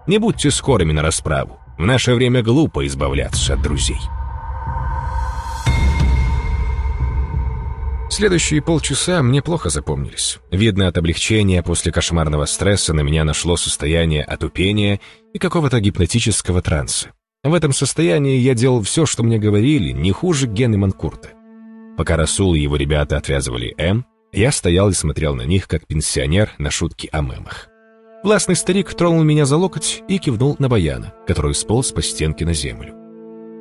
Не будьте скорыми на расправу. В наше время глупо избавляться от друзей. Следующие полчаса мне плохо запомнились. Видно, от облегчения после кошмарного стресса на меня нашло состояние отупения и какого-то гипнотического транса. В этом состоянии я делал все, что мне говорили, не хуже Гены Манкурта. Пока Расул и его ребята отвязывали М, я стоял и смотрел на них, как пенсионер на шутки о мемах. Властный старик тронул меня за локоть и кивнул на Баяна, который сполз по стенке на землю.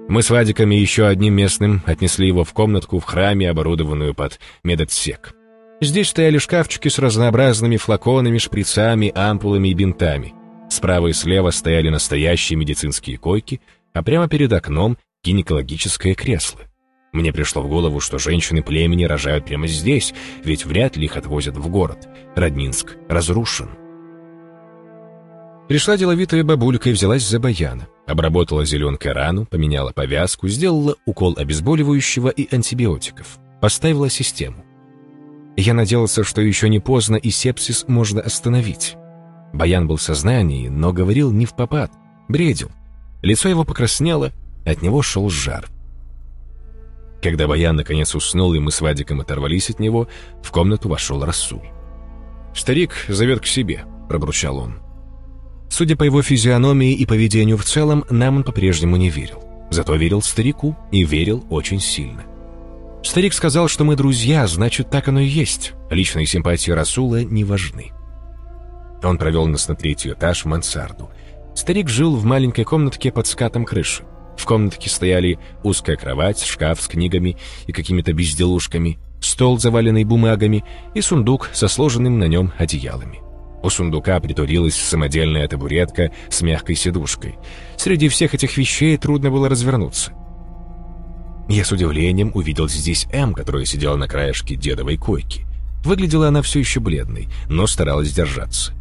Мы с Вадиком и еще одним местным отнесли его в комнатку в храме, оборудованную под медотсек. Здесь стояли шкафчики с разнообразными флаконами, шприцами, ампулами и бинтами. Справа и слева стояли настоящие медицинские койки, а прямо перед окном гинекологическое кресло. Мне пришло в голову, что женщины племени рожают прямо здесь, ведь вряд ли их отвозят в город. Роднинск разрушен. Пришла деловитая бабулька и взялась за баяна. Обработала зеленкой рану, поменяла повязку, сделала укол обезболивающего и антибиотиков. Поставила систему. Я надеялся, что еще не поздно и сепсис можно остановить. Баян был в сознании, но говорил не в попад, бредил. Лицо его покраснело, от него шел жар. Когда Баян наконец уснул, и мы с Вадиком оторвались от него, в комнату вошел Расул. «Старик зовет к себе», — пробурчал он. Судя по его физиономии и поведению в целом, нам он по-прежнему не верил. Зато верил старику и верил очень сильно. Старик сказал, что мы друзья, значит, так оно и есть. Личные симпатии Расула не важны. Он провел нас на третий этаж в мансарду. Старик жил в маленькой комнатке под скатом крыши. В комнатке стояли узкая кровать, шкаф с книгами и какими-то безделушками, стол, заваленный бумагами, и сундук со сложенным на нем одеялами. У сундука притурилась самодельная табуретка с мягкой сидушкой. Среди всех этих вещей трудно было развернуться. Я с удивлением увидел здесь М, которая сидела на краешке дедовой койки. Выглядела она все еще бледной, но старалась держаться.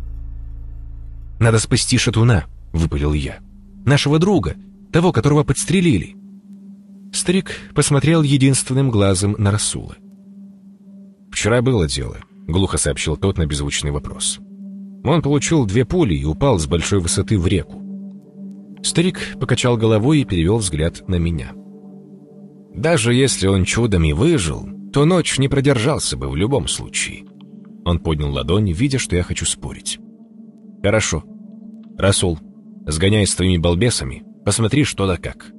«Надо спасти шатуна», — выпалил я. «Нашего друга, того, которого подстрелили». Старик посмотрел единственным глазом на Расула. «Вчера было дело», — глухо сообщил тот на беззвучный вопрос. Он получил две пули и упал с большой высоты в реку. Старик покачал головой и перевел взгляд на меня. Даже если он чудом и выжил, то ночь не продержался бы в любом случае. Он поднял ладонь, видя, что я хочу спорить. «Хорошо. Расул, сгоняй с твоими балбесами, посмотри, что да как.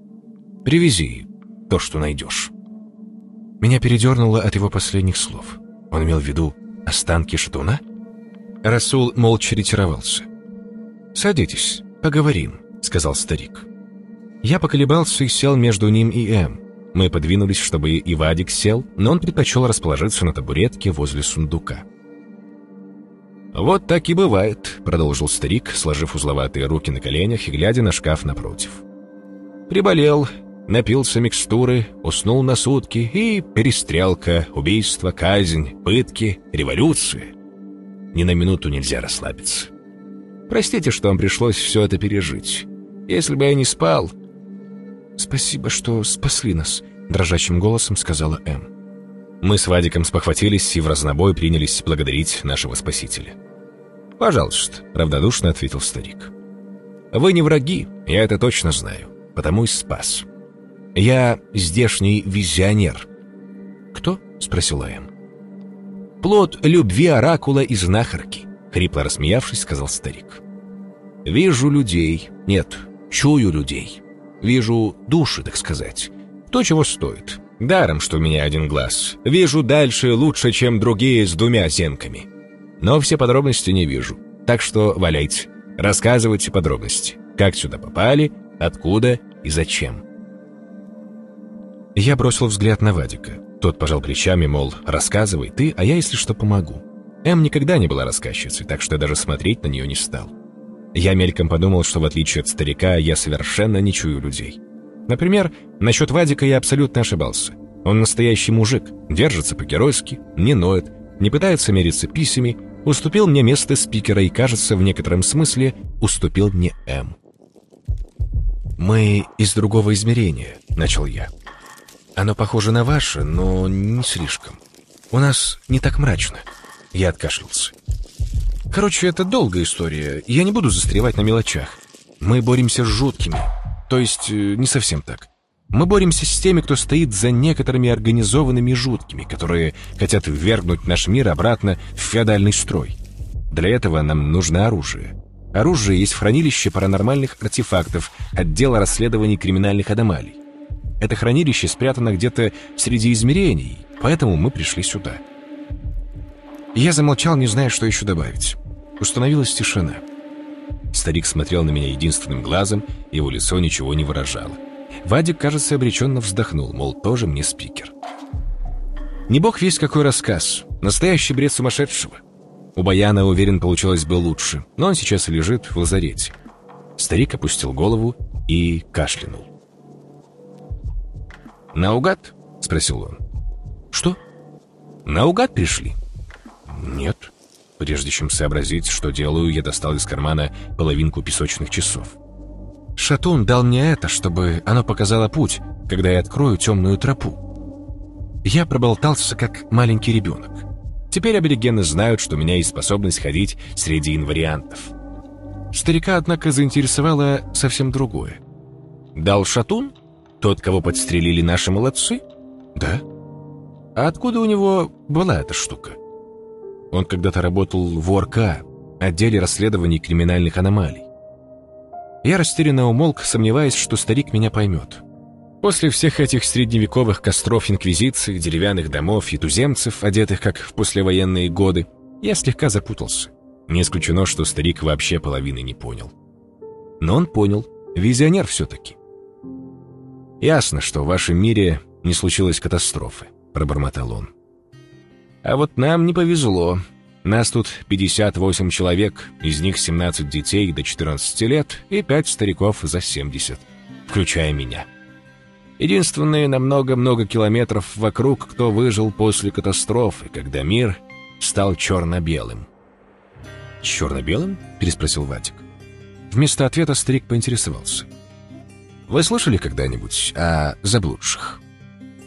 Привези то, что найдешь». Меня передернуло от его последних слов. Он имел в виду останки шатуна? Расул молча ретировался. «Садитесь, поговорим», — сказал старик. Я поколебался и сел между ним и М. Мы подвинулись, чтобы и Вадик сел, но он предпочел расположиться на табуретке возле сундука. «Вот так и бывает», — продолжил старик, сложив узловатые руки на коленях и глядя на шкаф напротив. «Приболел, напился микстуры, уснул на сутки, и перестрелка, убийство, казнь, пытки, революция. Ни на минуту нельзя расслабиться. Простите, что вам пришлось все это пережить. Если бы я не спал...» «Спасибо, что спасли нас», — дрожащим голосом сказала М. Мы с Вадиком спохватились и в разнобой принялись благодарить нашего спасителя. «Пожалуйста», — равнодушно ответил старик. «Вы не враги, я это точно знаю, потому и спас. Я здешний визионер». «Кто?» — спросила М. Плод любви оракула и знахарки», — хрипло рассмеявшись, сказал старик. «Вижу людей. Нет, чую людей. Вижу души, так сказать. То, чего стоит. Даром, что у меня один глаз. Вижу дальше лучше, чем другие с двумя зенками. Но все подробности не вижу. Так что валяйте. Рассказывайте подробности. Как сюда попали, откуда и зачем». Я бросил взгляд на Вадика. Тот пожал плечами, мол, рассказывай ты, а я, если что, помогу. Эм никогда не была рассказчицей, так что даже смотреть на нее не стал. Я мельком подумал, что в отличие от старика, я совершенно не чую людей. Например, насчет Вадика я абсолютно ошибался. Он настоящий мужик, держится по-геройски, не ноет, не пытается мериться писями, уступил мне место спикера и, кажется, в некотором смысле уступил мне М. «Мы из другого измерения», — начал я. Оно похоже на ваше, но не слишком. У нас не так мрачно. Я откашлялся. Короче, это долгая история. Я не буду застревать на мелочах. Мы боремся с жуткими. То есть, э, не совсем так. Мы боремся с теми, кто стоит за некоторыми организованными жуткими, которые хотят ввергнуть наш мир обратно в феодальный строй. Для этого нам нужно оружие. Оружие есть в хранилище паранормальных артефактов отдела расследований криминальных аномалий. Это хранилище спрятано где-то среди измерений, поэтому мы пришли сюда. Я замолчал, не зная, что еще добавить. Установилась тишина. Старик смотрел на меня единственным глазом, его лицо ничего не выражало. Вадик, кажется, обреченно вздохнул, мол, тоже мне спикер. Не бог весь какой рассказ. Настоящий бред сумасшедшего. У Баяна, уверен, получилось бы лучше, но он сейчас лежит в лазарете. Старик опустил голову и кашлянул. «Наугад?» — спросил он. «Что?» «Наугад пришли?» «Нет». Прежде чем сообразить, что делаю, я достал из кармана половинку песочных часов. Шатун дал мне это, чтобы оно показало путь, когда я открою темную тропу. Я проболтался, как маленький ребенок. Теперь аборигены знают, что у меня есть способность ходить среди инвариантов. Старика, однако, заинтересовало совсем другое. «Дал Шатун? Тот, кого подстрелили наши молодцы?» «Да». «А откуда у него была эта штука?» Он когда-то работал в ОРК, отделе расследований криминальных аномалий. Я растерянно умолк, сомневаясь, что старик меня поймет. После всех этих средневековых костров инквизиции, деревянных домов и туземцев, одетых как в послевоенные годы, я слегка запутался. Не исключено, что старик вообще половины не понял. Но он понял. Визионер все-таки. «Ясно, что в вашем мире не случилось катастрофы», — пробормотал он. А вот нам не повезло. Нас тут 58 человек, из них 17 детей до 14 лет и 5 стариков за 70, включая меня. Единственные на много-много километров вокруг, кто выжил после катастрофы, когда мир стал черно-белым. «Черно-белым?» — переспросил Ватик. Вместо ответа старик поинтересовался. «Вы слышали когда-нибудь о заблудших?»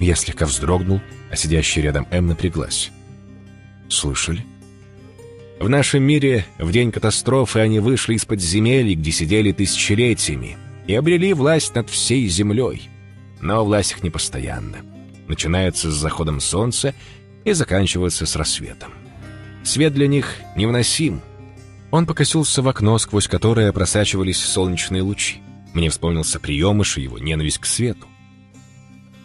Я слегка вздрогнул, а сидящая рядом М напряглась. Слышали? В нашем мире в день катастрофы они вышли из подземелий, где сидели тысячелетиями, и обрели власть над всей землей. Но власть их непостоянна. Начинается с заходом солнца и заканчивается с рассветом. Свет для них невыносим. Он покосился в окно, сквозь которое просачивались солнечные лучи. Мне вспомнился приемыш и его ненависть к свету.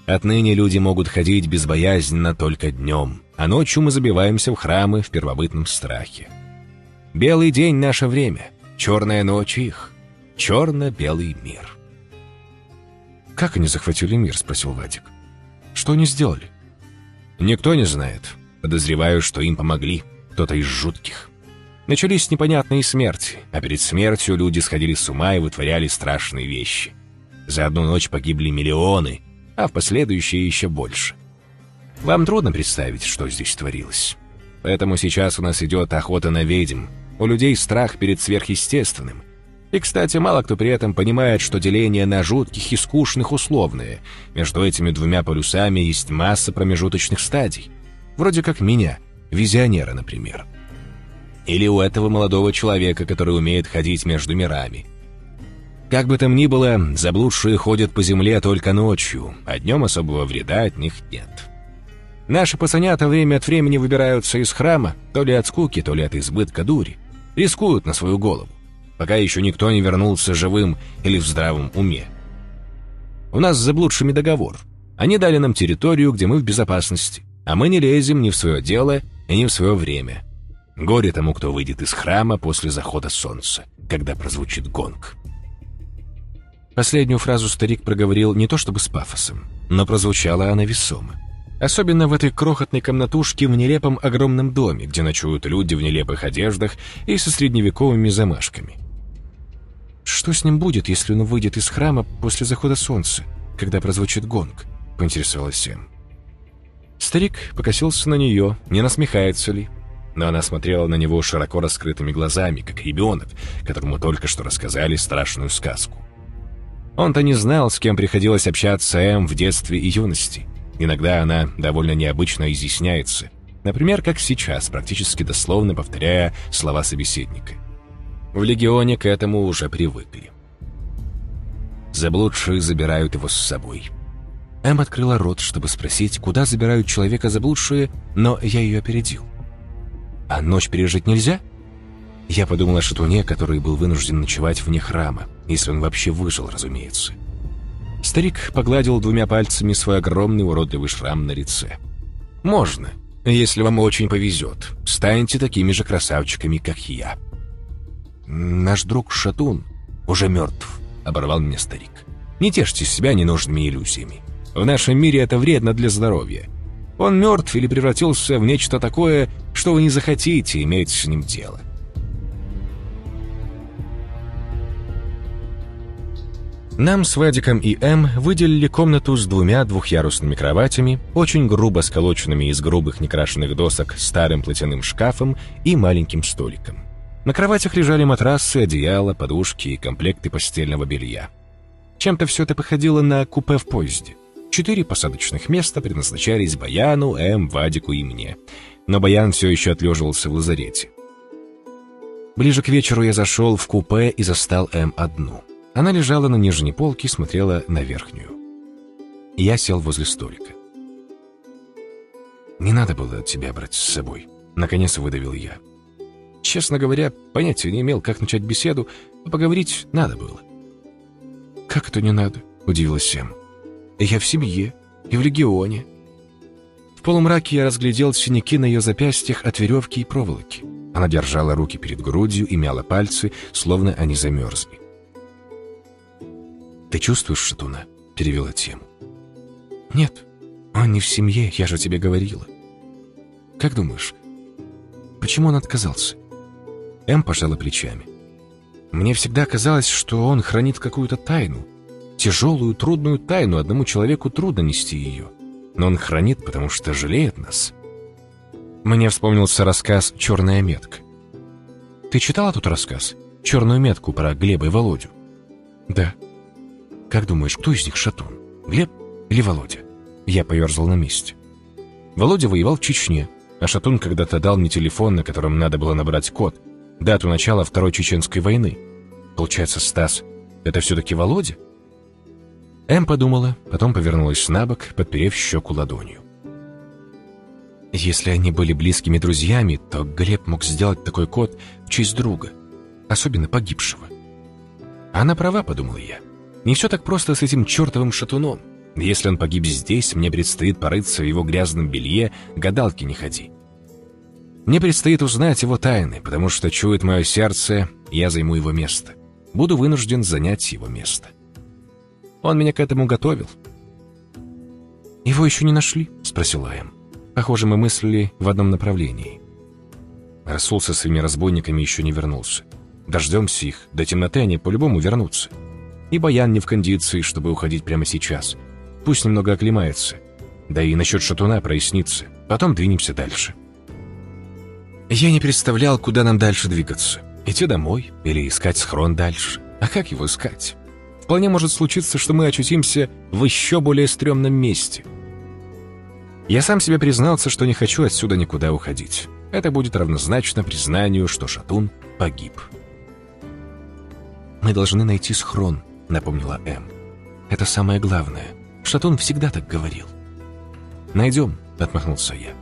Отныне люди могут ходить безбоязненно только днем, а ночью мы забиваемся в храмы в первобытном страхе. Белый день — наше время, черная ночь — их, черно-белый мир. «Как они захватили мир?» — спросил Вадик. «Что они сделали?» «Никто не знает. Подозреваю, что им помогли. Кто-то из жутких. Начались непонятные смерти, а перед смертью люди сходили с ума и вытворяли страшные вещи. За одну ночь погибли миллионы, а в последующие еще больше. Вам трудно представить, что здесь творилось. Поэтому сейчас у нас идет охота на ведьм. У людей страх перед сверхъестественным. И, кстати, мало кто при этом понимает, что деление на жутких и скучных условное. Между этими двумя полюсами есть масса промежуточных стадий. Вроде как меня, визионера, например. Или у этого молодого человека, который умеет ходить между мирами. Как бы там ни было, заблудшие ходят по земле только ночью, а днем особого вреда от них нет. Наши пацанята время от времени выбираются из храма, то ли от скуки, то ли от избытка дури. Рискуют на свою голову, пока еще никто не вернулся живым или в здравом уме. У нас с заблудшими договор. Они дали нам территорию, где мы в безопасности, а мы не лезем ни в свое дело и ни в свое время. Горе тому, кто выйдет из храма после захода солнца, когда прозвучит гонг. Последнюю фразу старик проговорил не то чтобы с пафосом, но прозвучала она весомо. Особенно в этой крохотной комнатушке в нелепом огромном доме, где ночуют люди в нелепых одеждах и со средневековыми замашками. «Что с ним будет, если он выйдет из храма после захода солнца, когда прозвучит гонг?» — поинтересовалась Сэм. Старик покосился на нее, не насмехается ли. Но она смотрела на него широко раскрытыми глазами, как ребенок, которому только что рассказали страшную сказку. Он-то не знал, с кем приходилось общаться Эм в детстве и юности. Иногда она довольно необычно изъясняется. Например, как сейчас, практически дословно повторяя слова собеседника. В Легионе к этому уже привыкли. Заблудшие забирают его с собой. Эм открыла рот, чтобы спросить, куда забирают человека заблудшие, но я ее опередил. «А ночь пережить нельзя?» Я подумал о шатуне, который был вынужден ночевать вне храма, если он вообще выжил, разумеется. Старик погладил двумя пальцами свой огромный уродливый шрам на лице. «Можно, если вам очень повезет. Станьте такими же красавчиками, как я». «Наш друг Шатун уже мертв», — оборвал меня старик. «Не тешьте себя ненужными иллюзиями. В нашем мире это вредно для здоровья. Он мертв или превратился в нечто такое, что вы не захотите иметь с ним дело. Нам с Вадиком и М выделили комнату с двумя двухъярусными кроватями, очень грубо сколоченными из грубых некрашенных досок старым платяным шкафом и маленьким столиком. На кроватях лежали матрасы, одеяла, подушки и комплекты постельного белья. Чем-то все это походило на купе в поезде. Четыре посадочных места предназначались Баяну, М, Вадику и мне. Но Баян все еще отлеживался в лазарете. Ближе к вечеру я зашел в купе и застал М одну. Она лежала на нижней полке и смотрела на верхнюю. Я сел возле столика. «Не надо было тебя брать с собой», — наконец выдавил я. Честно говоря, понятия не имел, как начать беседу, а поговорить надо было. «Как это не надо?» — удивилась Сэм. Я в семье и в легионе. В полумраке я разглядел синяки на ее запястьях от веревки и проволоки. Она держала руки перед грудью и мяла пальцы, словно они замерзли. «Ты чувствуешь шатуна?» — перевела тему. «Нет, он не в семье, я же тебе говорила». «Как думаешь, почему он отказался?» Эм пожала плечами. «Мне всегда казалось, что он хранит какую-то тайну, Тяжелую, трудную тайну одному человеку трудно нести ее. Но он хранит, потому что жалеет нас. Мне вспомнился рассказ «Черная метка». Ты читала тут рассказ? «Черную метку» про Глеба и Володю? Да. Как думаешь, кто из них шатун? Глеб или Володя? Я поерзал на месте. Володя воевал в Чечне, а Шатун когда-то дал мне телефон, на котором надо было набрать код, дату начала Второй Чеченской войны. Получается, Стас, это все-таки Володя? Эм подумала, потом повернулась на бок, подперев щеку ладонью. Если они были близкими друзьями, то Глеб мог сделать такой код в честь друга, особенно погибшего. Она права, подумал я. Не все так просто с этим чертовым шатуном. Если он погиб здесь, мне предстоит порыться в его грязном белье, гадалки не ходи. Мне предстоит узнать его тайны, потому что чует мое сердце, я займу его место. Буду вынужден занять его место. Он меня к этому готовил. «Его еще не нашли?» — спросила Эм. Похоже, мы мыслили в одном направлении. Расул со своими разбойниками еще не вернулся. Дождемся их, до темноты они по-любому вернутся. И Баян не в кондиции, чтобы уходить прямо сейчас. Пусть немного оклемается. Да и насчет шатуна прояснится. Потом двинемся дальше. Я не представлял, куда нам дальше двигаться. Идти домой или искать схрон дальше. А как его искать? Вполне может случиться, что мы очутимся в еще более стрёмном месте. Я сам себе признался, что не хочу отсюда никуда уходить. Это будет равнозначно признанию, что Шатун погиб. «Мы должны найти схрон», — напомнила М. «Это самое главное. Шатун всегда так говорил». «Найдем», — отмахнулся я.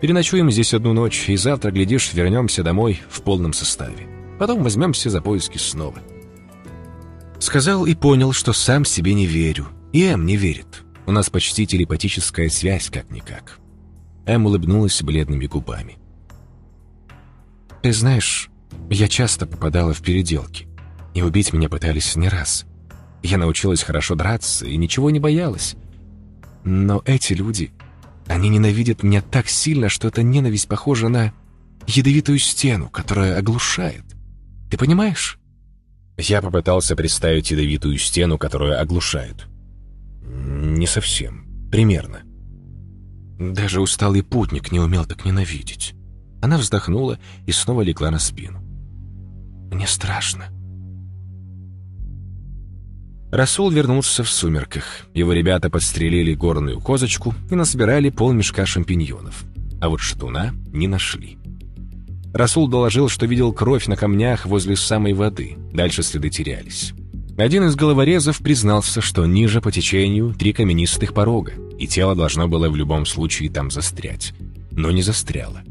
«Переночуем здесь одну ночь, и завтра, глядишь, вернемся домой в полном составе. Потом возьмемся за поиски снова». Сказал и понял, что сам себе не верю. И Эм не верит. У нас почти телепатическая связь, как-никак. Эм улыбнулась бледными губами. «Ты знаешь, я часто попадала в переделки. И убить меня пытались не раз. Я научилась хорошо драться и ничего не боялась. Но эти люди, они ненавидят меня так сильно, что эта ненависть похожа на ядовитую стену, которая оглушает. Ты понимаешь?» Я попытался представить ядовитую стену, которую оглушает. Не совсем. Примерно. Даже усталый путник не умел так ненавидеть. Она вздохнула и снова легла на спину. «Мне страшно». Расул вернулся в сумерках. Его ребята подстрелили горную козочку и насобирали полмешка шампиньонов. а вот шатуна не нашли. Расул доложил, что видел кровь на камнях возле самой воды. Дальше следы терялись. Один из головорезов признался, что ниже по течению три каменистых порога, и тело должно было в любом случае там застрять. Но не застряло.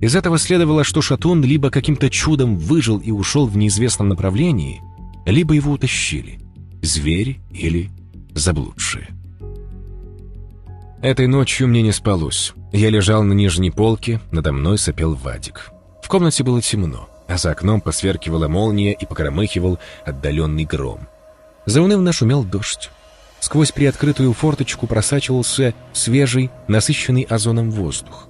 Из этого следовало, что Шатун либо каким-то чудом выжил и ушел в неизвестном направлении, либо его утащили. Звери или заблудшие. Этой ночью мне не спалось. Я лежал на нижней полке, надо мной сопел Вадик. В комнате было темно, а за окном посверкивала молния и покромыхивал отдаленный гром. Заунывно шумел дождь. Сквозь приоткрытую форточку просачивался свежий, насыщенный озоном воздух.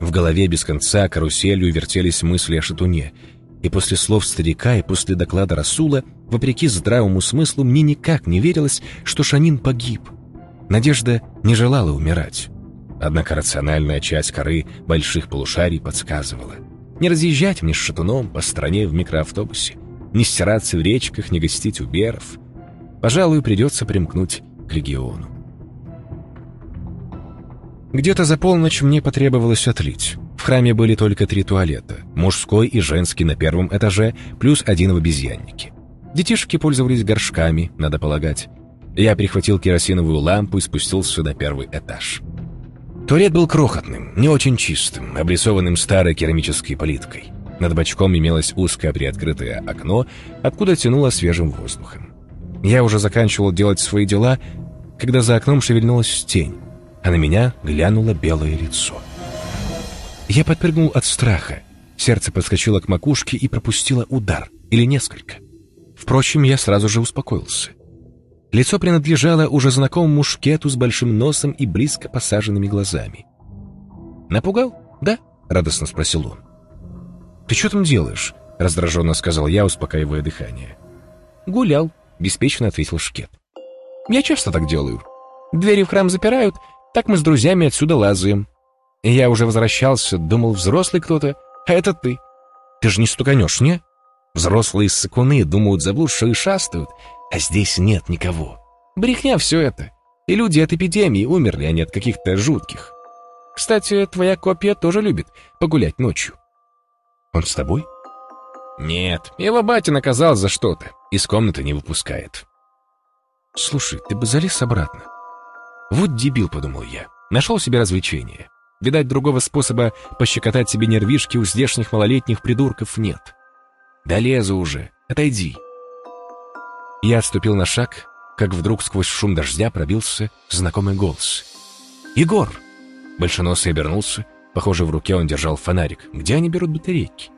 В голове без конца каруселью вертелись мысли о шатуне, и после слов старика и после доклада Расула, вопреки здравому смыслу, мне никак не верилось, что Шанин погиб — Надежда не желала умирать. Однако рациональная часть коры больших полушарий подсказывала. Не разъезжать мне с шатуном по стране в микроавтобусе, не стираться в речках, не гостить у беров. Пожалуй, придется примкнуть к легиону. Где-то за полночь мне потребовалось отлить. В храме были только три туалета, мужской и женский на первом этаже, плюс один в обезьяннике. Детишки пользовались горшками, надо полагать. Я прихватил керосиновую лампу и спустился на первый этаж. Туалет был крохотным, не очень чистым, обрисованным старой керамической плиткой. Над бачком имелось узкое приоткрытое окно, откуда тянуло свежим воздухом. Я уже заканчивал делать свои дела, когда за окном шевельнулась тень, а на меня глянуло белое лицо. Я подпрыгнул от страха. Сердце подскочило к макушке и пропустило удар, или несколько. Впрочем, я сразу же успокоился. Лицо принадлежало уже знакомому шкету с большим носом и близко посаженными глазами. «Напугал? Да?» — радостно спросил он. «Ты что там делаешь?» — раздраженно сказал я, успокаивая дыхание. «Гулял», — беспечно ответил шкет. «Я часто так делаю. Двери в храм запирают, так мы с друзьями отсюда лазаем. Я уже возвращался, думал, взрослый кто-то, а это ты. Ты же не стуканешь, не? Взрослые сыкуны думают, заблудшие шастают, а здесь нет никого. Брехня все это. И люди от эпидемии умерли, а не от каких-то жутких. Кстати, твоя копия тоже любит погулять ночью. Он с тобой? Нет, его батя наказал за что-то. Из комнаты не выпускает. Слушай, ты бы залез обратно. Вот дебил, подумал я. Нашел себе развлечение. Видать, другого способа пощекотать себе нервишки у здешних малолетних придурков нет. Да лезу уже, отойди. Я отступил на шаг, как вдруг сквозь шум дождя пробился знакомый голос. «Егор!» Большеносый обернулся. Похоже, в руке он держал фонарик. Где они берут батарейки?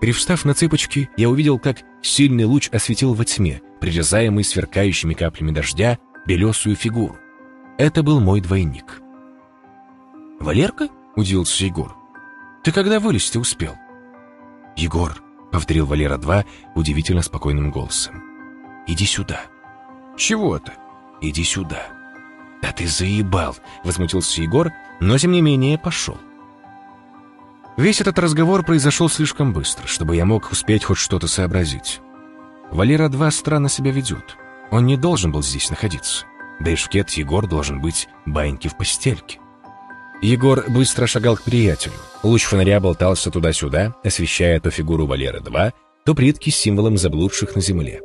Привстав на цыпочки, я увидел, как сильный луч осветил во тьме, прирезаемый сверкающими каплями дождя, белесую фигуру. Это был мой двойник. «Валерка?» — удивился Егор. «Ты когда вылезти успел?» «Егор», — повторил Валера-2 удивительно спокойным голосом. Иди сюда». «Чего то «Иди сюда». «Да ты заебал!» — возмутился Егор, но тем не менее пошел. Весь этот разговор произошел слишком быстро, чтобы я мог успеть хоть что-то сообразить. Валера-2 странно себя ведет. Он не должен был здесь находиться. Да и шкет Егор должен быть баньки в постельке. Егор быстро шагал к приятелю. Луч фонаря болтался туда-сюда, освещая то фигуру Валеры-2, то плитки с символом заблудших на земле.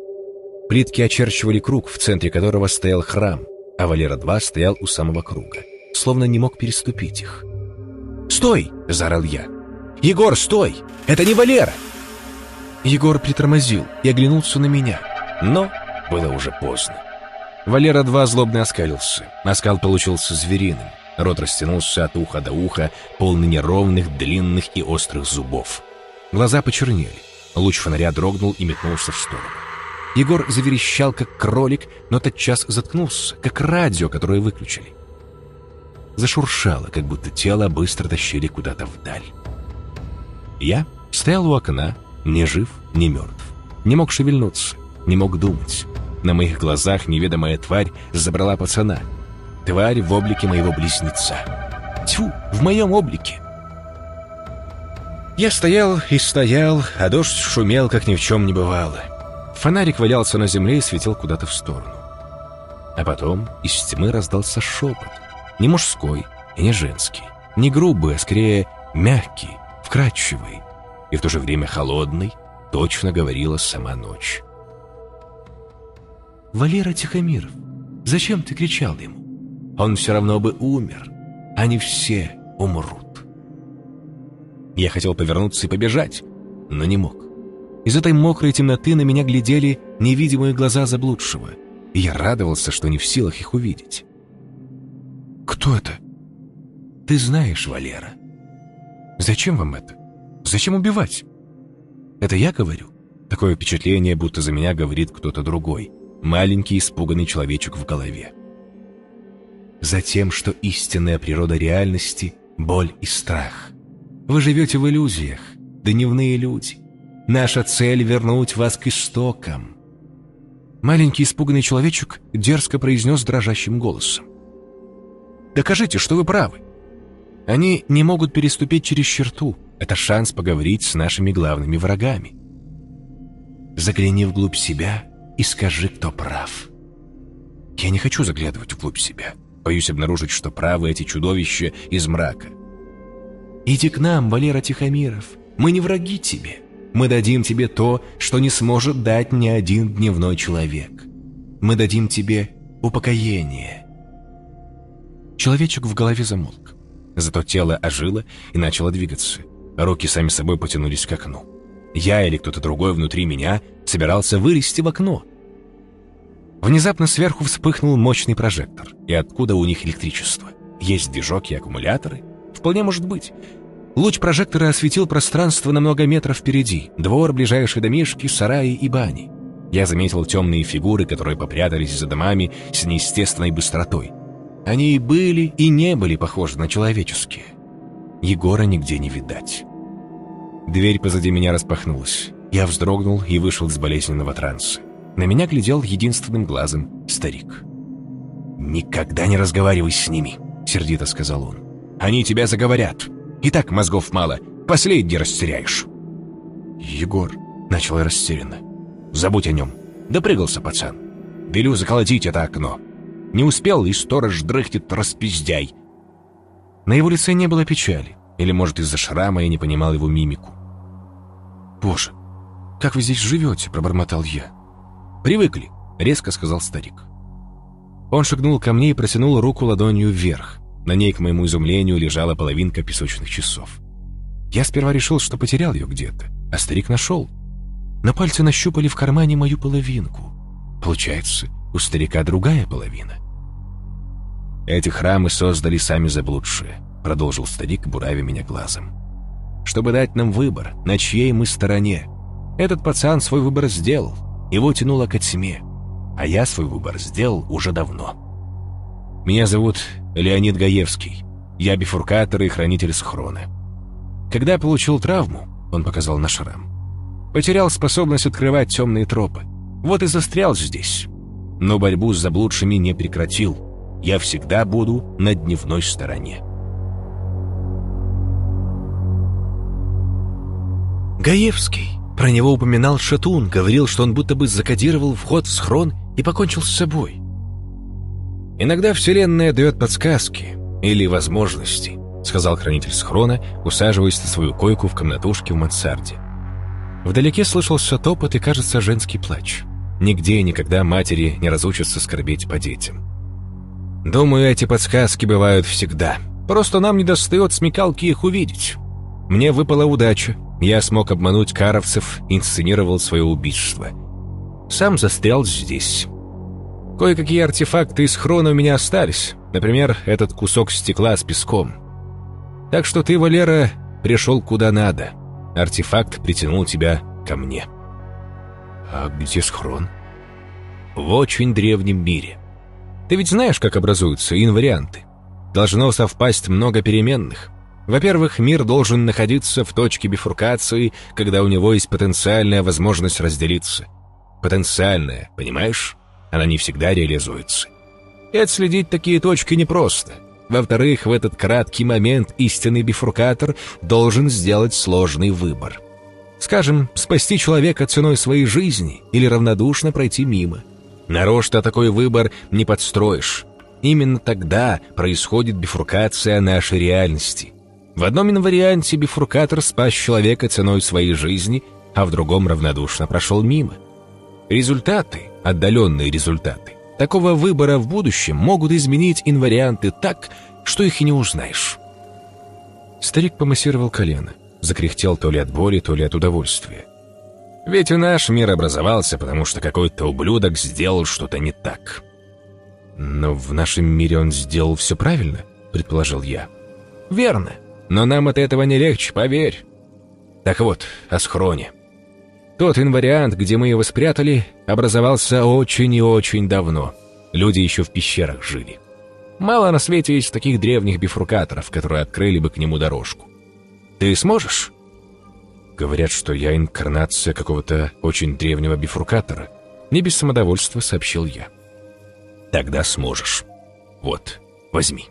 Плитки очерчивали круг, в центре которого стоял храм, а Валера-2 стоял у самого круга, словно не мог переступить их. «Стой!» — заорал я. «Егор, стой! Это не Валера!» Егор притормозил и оглянулся на меня, но было уже поздно. Валера-2 злобно оскалился. Оскал получился звериным. Рот растянулся от уха до уха, полный неровных, длинных и острых зубов. Глаза почернели. Луч фонаря дрогнул и метнулся в сторону. Егор заверещал, как кролик, но тотчас заткнулся, как радио, которое выключили. Зашуршало, как будто тело быстро тащили куда-то вдаль. Я стоял у окна, не жив, не мертв. Не мог шевельнуться, не мог думать. На моих глазах неведомая тварь забрала пацана. Тварь в облике моего близнеца. Тьфу, в моем облике. Я стоял и стоял, а дождь шумел, как ни в чем не бывало. Фонарик валялся на земле и светил куда-то в сторону. А потом из тьмы раздался шепот. Не мужской и не женский. Не грубый, а скорее мягкий, вкрадчивый и в то же время холодный, точно говорила сама ночь. «Валера Тихомиров, зачем ты кричал ему? Он все равно бы умер. Они все умрут». Я хотел повернуться и побежать, но не мог. Из этой мокрой темноты на меня глядели невидимые глаза заблудшего, и я радовался, что не в силах их увидеть. «Кто это?» «Ты знаешь, Валера». «Зачем вам это? Зачем убивать?» «Это я говорю?» Такое впечатление, будто за меня говорит кто-то другой. Маленький испуганный человечек в голове. Затем, что истинная природа реальности — боль и страх. Вы живете в иллюзиях, дневные люди. Наша цель — вернуть вас к истокам. Маленький испуганный человечек дерзко произнес дрожащим голосом. «Докажите, что вы правы. Они не могут переступить через черту. Это шанс поговорить с нашими главными врагами. Загляни вглубь себя и скажи, кто прав. Я не хочу заглядывать вглубь себя. Боюсь обнаружить, что правы эти чудовища из мрака. Иди к нам, Валера Тихомиров. Мы не враги тебе. Мы дадим тебе то, что не сможет дать ни один дневной человек. Мы дадим тебе упокоение. Человечек в голове замолк. Зато тело ожило и начало двигаться. Руки сами собой потянулись к окну. Я или кто-то другой внутри меня собирался вылезти в окно. Внезапно сверху вспыхнул мощный прожектор. И откуда у них электричество? Есть движок и аккумуляторы? Вполне может быть. Луч прожектора осветил пространство на много метров впереди. Двор, ближайшие домишки, сараи и бани. Я заметил темные фигуры, которые попрятались за домами с неестественной быстротой. Они и были, и не были похожи на человеческие. Егора нигде не видать. Дверь позади меня распахнулась. Я вздрогнул и вышел из болезненного транса. На меня глядел единственным глазом старик. «Никогда не разговаривай с ними», — сердито сказал он. «Они тебя заговорят. И так мозгов мало. Последний растеряешь». «Егор», — начал растерянно. «Забудь о нем. Допрыгался пацан. Велю заколотить это окно. Не успел, и сторож дрыхнет распиздяй». На его лице не было печали. Или, может, из-за шрама я не понимал его мимику. «Боже, как вы здесь живете?» — пробормотал я. «Привыкли», — резко сказал старик. Он шагнул ко мне и протянул руку ладонью вверх. На ней, к моему изумлению, лежала половинка песочных часов. Я сперва решил, что потерял ее где-то, а старик нашел. На пальце нащупали в кармане мою половинку. Получается, у старика другая половина. Эти храмы создали сами заблудшие. — продолжил старик, буравя меня глазом. «Чтобы дать нам выбор, на чьей мы стороне. Этот пацан свой выбор сделал, его тянуло к тьме, а я свой выбор сделал уже давно. Меня зовут Леонид Гаевский, я бифуркатор и хранитель схрона. Когда получил травму, он показал на шрам, потерял способность открывать темные тропы, вот и застрял здесь. Но борьбу с заблудшими не прекратил, я всегда буду на дневной стороне». Гаевский. Про него упоминал Шатун, говорил, что он будто бы закодировал вход в схрон и покончил с собой. «Иногда Вселенная дает подсказки или возможности», сказал хранитель схрона, усаживаясь на свою койку в комнатушке в мансарде. Вдалеке слышался топот и, кажется, женский плач. Нигде и никогда матери не разучатся скорбеть по детям. «Думаю, эти подсказки бывают всегда. Просто нам не достает смекалки их увидеть. Мне выпала удача, я смог обмануть каровцев, инсценировал свое убийство. Сам застрял здесь. Кое-какие артефакты из хрона у меня остались. Например, этот кусок стекла с песком. Так что ты, Валера, пришел куда надо. Артефакт притянул тебя ко мне. А где схрон? В очень древнем мире. Ты ведь знаешь, как образуются инварианты? Должно совпасть много переменных. Во-первых, мир должен находиться в точке бифуркации, когда у него есть потенциальная возможность разделиться. Потенциальная, понимаешь? Она не всегда реализуется. И отследить такие точки непросто. Во-вторых, в этот краткий момент истинный бифуркатор должен сделать сложный выбор. Скажем, спасти человека ценой своей жизни или равнодушно пройти мимо. Нарочно такой выбор не подстроишь. Именно тогда происходит бифуркация нашей реальности. В одном инварианте бифуркатор спас человека ценой своей жизни, а в другом равнодушно прошел мимо. Результаты, отдаленные результаты, такого выбора в будущем могут изменить инварианты так, что их и не узнаешь. Старик помассировал колено, закряхтел то ли от боли, то ли от удовольствия. Ведь и наш мир образовался, потому что какой-то ублюдок сделал что-то не так. «Но в нашем мире он сделал все правильно», — предположил я. «Верно. Но нам от этого не легче, поверь. Так вот, о схроне. Тот инвариант, где мы его спрятали, образовался очень и очень давно. Люди еще в пещерах жили. Мало на свете есть таких древних бифуркаторов, которые открыли бы к нему дорожку. Ты сможешь?» Говорят, что я инкарнация какого-то очень древнего бифуркатора. Не без самодовольства сообщил я. Тогда сможешь. Вот, возьми.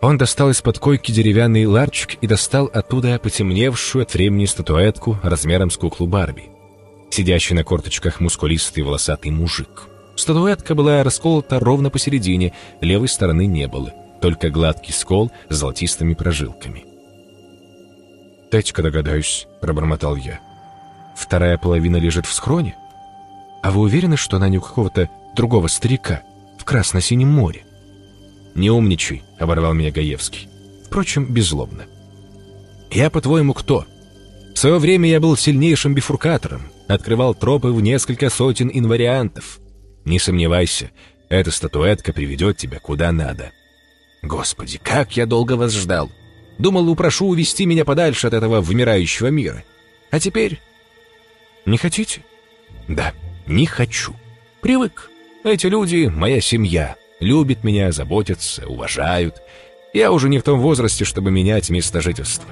Он достал из-под койки деревянный ларчик и достал оттуда потемневшую от времени статуэтку размером с куклу Барби. Сидящий на корточках мускулистый волосатый мужик. Статуэтка была расколота ровно посередине, левой стороны не было, только гладкий скол с золотистыми прожилками. «Дайте-ка догадаюсь», — пробормотал я. «Вторая половина лежит в схроне? А вы уверены, что она не у какого-то другого старика в Красно-Синем море. «Не умничай», — оборвал меня Гаевский. Впрочем, беззлобно. «Я, по-твоему, кто? В свое время я был сильнейшим бифуркатором, открывал тропы в несколько сотен инвариантов. Не сомневайся, эта статуэтка приведет тебя куда надо. Господи, как я долго вас ждал! Думал, упрошу увести меня подальше от этого вымирающего мира. А теперь... Не хотите? Да, не хочу. Привык. Эти люди — моя семья, любят меня, заботятся, уважают. Я уже не в том возрасте, чтобы менять место жительства.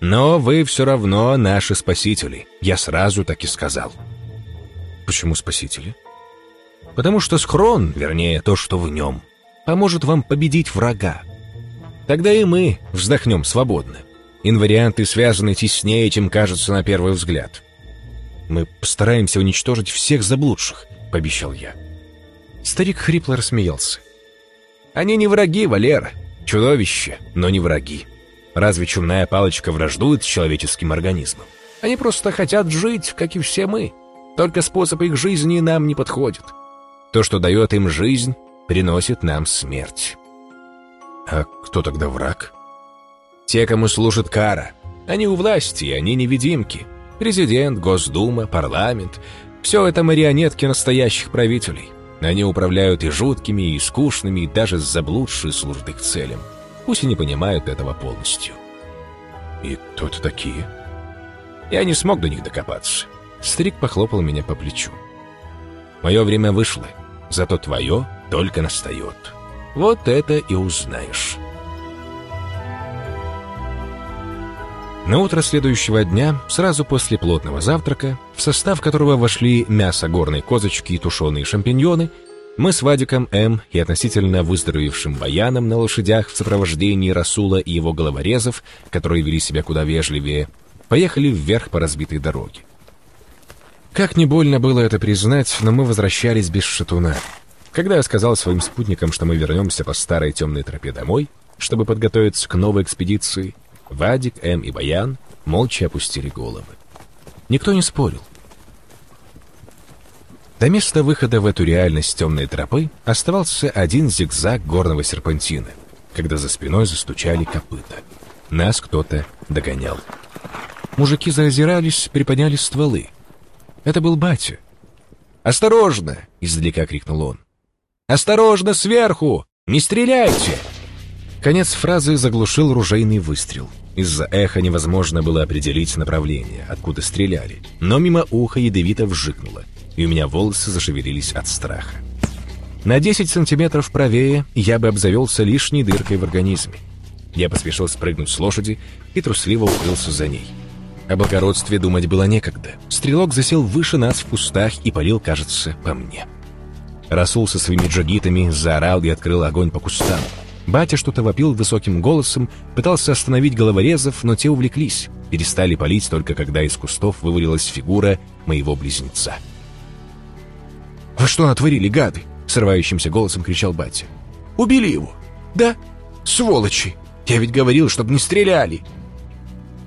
Но вы все равно наши спасители, я сразу так и сказал. Почему спасители? Потому что схрон, вернее, то, что в нем, поможет вам победить врага. Тогда и мы вздохнем свободно. Инварианты связаны теснее, чем кажется на первый взгляд. Мы постараемся уничтожить всех заблудших, пообещал я. Старик хрипло рассмеялся. «Они не враги, Валера. Чудовища, но не враги. Разве чумная палочка враждует с человеческим организмом? Они просто хотят жить, как и все мы. Только способ их жизни нам не подходит. То, что дает им жизнь, приносит нам смерть». «А кто тогда враг?» «Те, кому служит кара. Они у власти, они невидимки. Президент, Госдума, парламент — все это марионетки настоящих правителей». Они управляют и жуткими, и скучными, и даже заблудшие служат их целям. Пусть и не понимают этого полностью. «И кто это такие?» Я не смог до них докопаться. Старик похлопал меня по плечу. «Мое время вышло, зато твое только настает. Вот это и узнаешь». На утро следующего дня, сразу после плотного завтрака, в состав которого вошли мясо горной козочки и тушеные шампиньоны, мы с Вадиком М. и относительно выздоровевшим Баяном на лошадях в сопровождении Расула и его головорезов, которые вели себя куда вежливее, поехали вверх по разбитой дороге. Как не больно было это признать, но мы возвращались без шатуна. Когда я сказал своим спутникам, что мы вернемся по старой темной тропе домой, чтобы подготовиться к новой экспедиции, Вадик, М и Баян молча опустили головы. Никто не спорил. До места выхода в эту реальность темной тропы оставался один зигзаг горного серпантина, когда за спиной застучали копыта. Нас кто-то догонял. Мужики заозирались, приподняли стволы. Это был батя. «Осторожно!» — издалека крикнул он. «Осторожно, сверху! Не стреляйте!» Конец фразы заглушил ружейный выстрел. Из-за эха невозможно было определить направление, откуда стреляли. Но мимо уха ядовито вжикнуло, и у меня волосы зашевелились от страха. На 10 сантиметров правее я бы обзавелся лишней дыркой в организме. Я поспешил спрыгнуть с лошади и трусливо укрылся за ней. О благородстве думать было некогда. Стрелок засел выше нас в кустах и полил, кажется, по мне. Расул со своими джагитами заорал и открыл огонь по кустам. Батя что-то вопил высоким голосом, пытался остановить головорезов, но те увлеклись. Перестали палить только когда из кустов вывалилась фигура моего близнеца. «Вы что натворили, гады? Срывающимся голосом кричал батя. «Убили его!» «Да? Сволочи! Я ведь говорил, чтобы не стреляли!»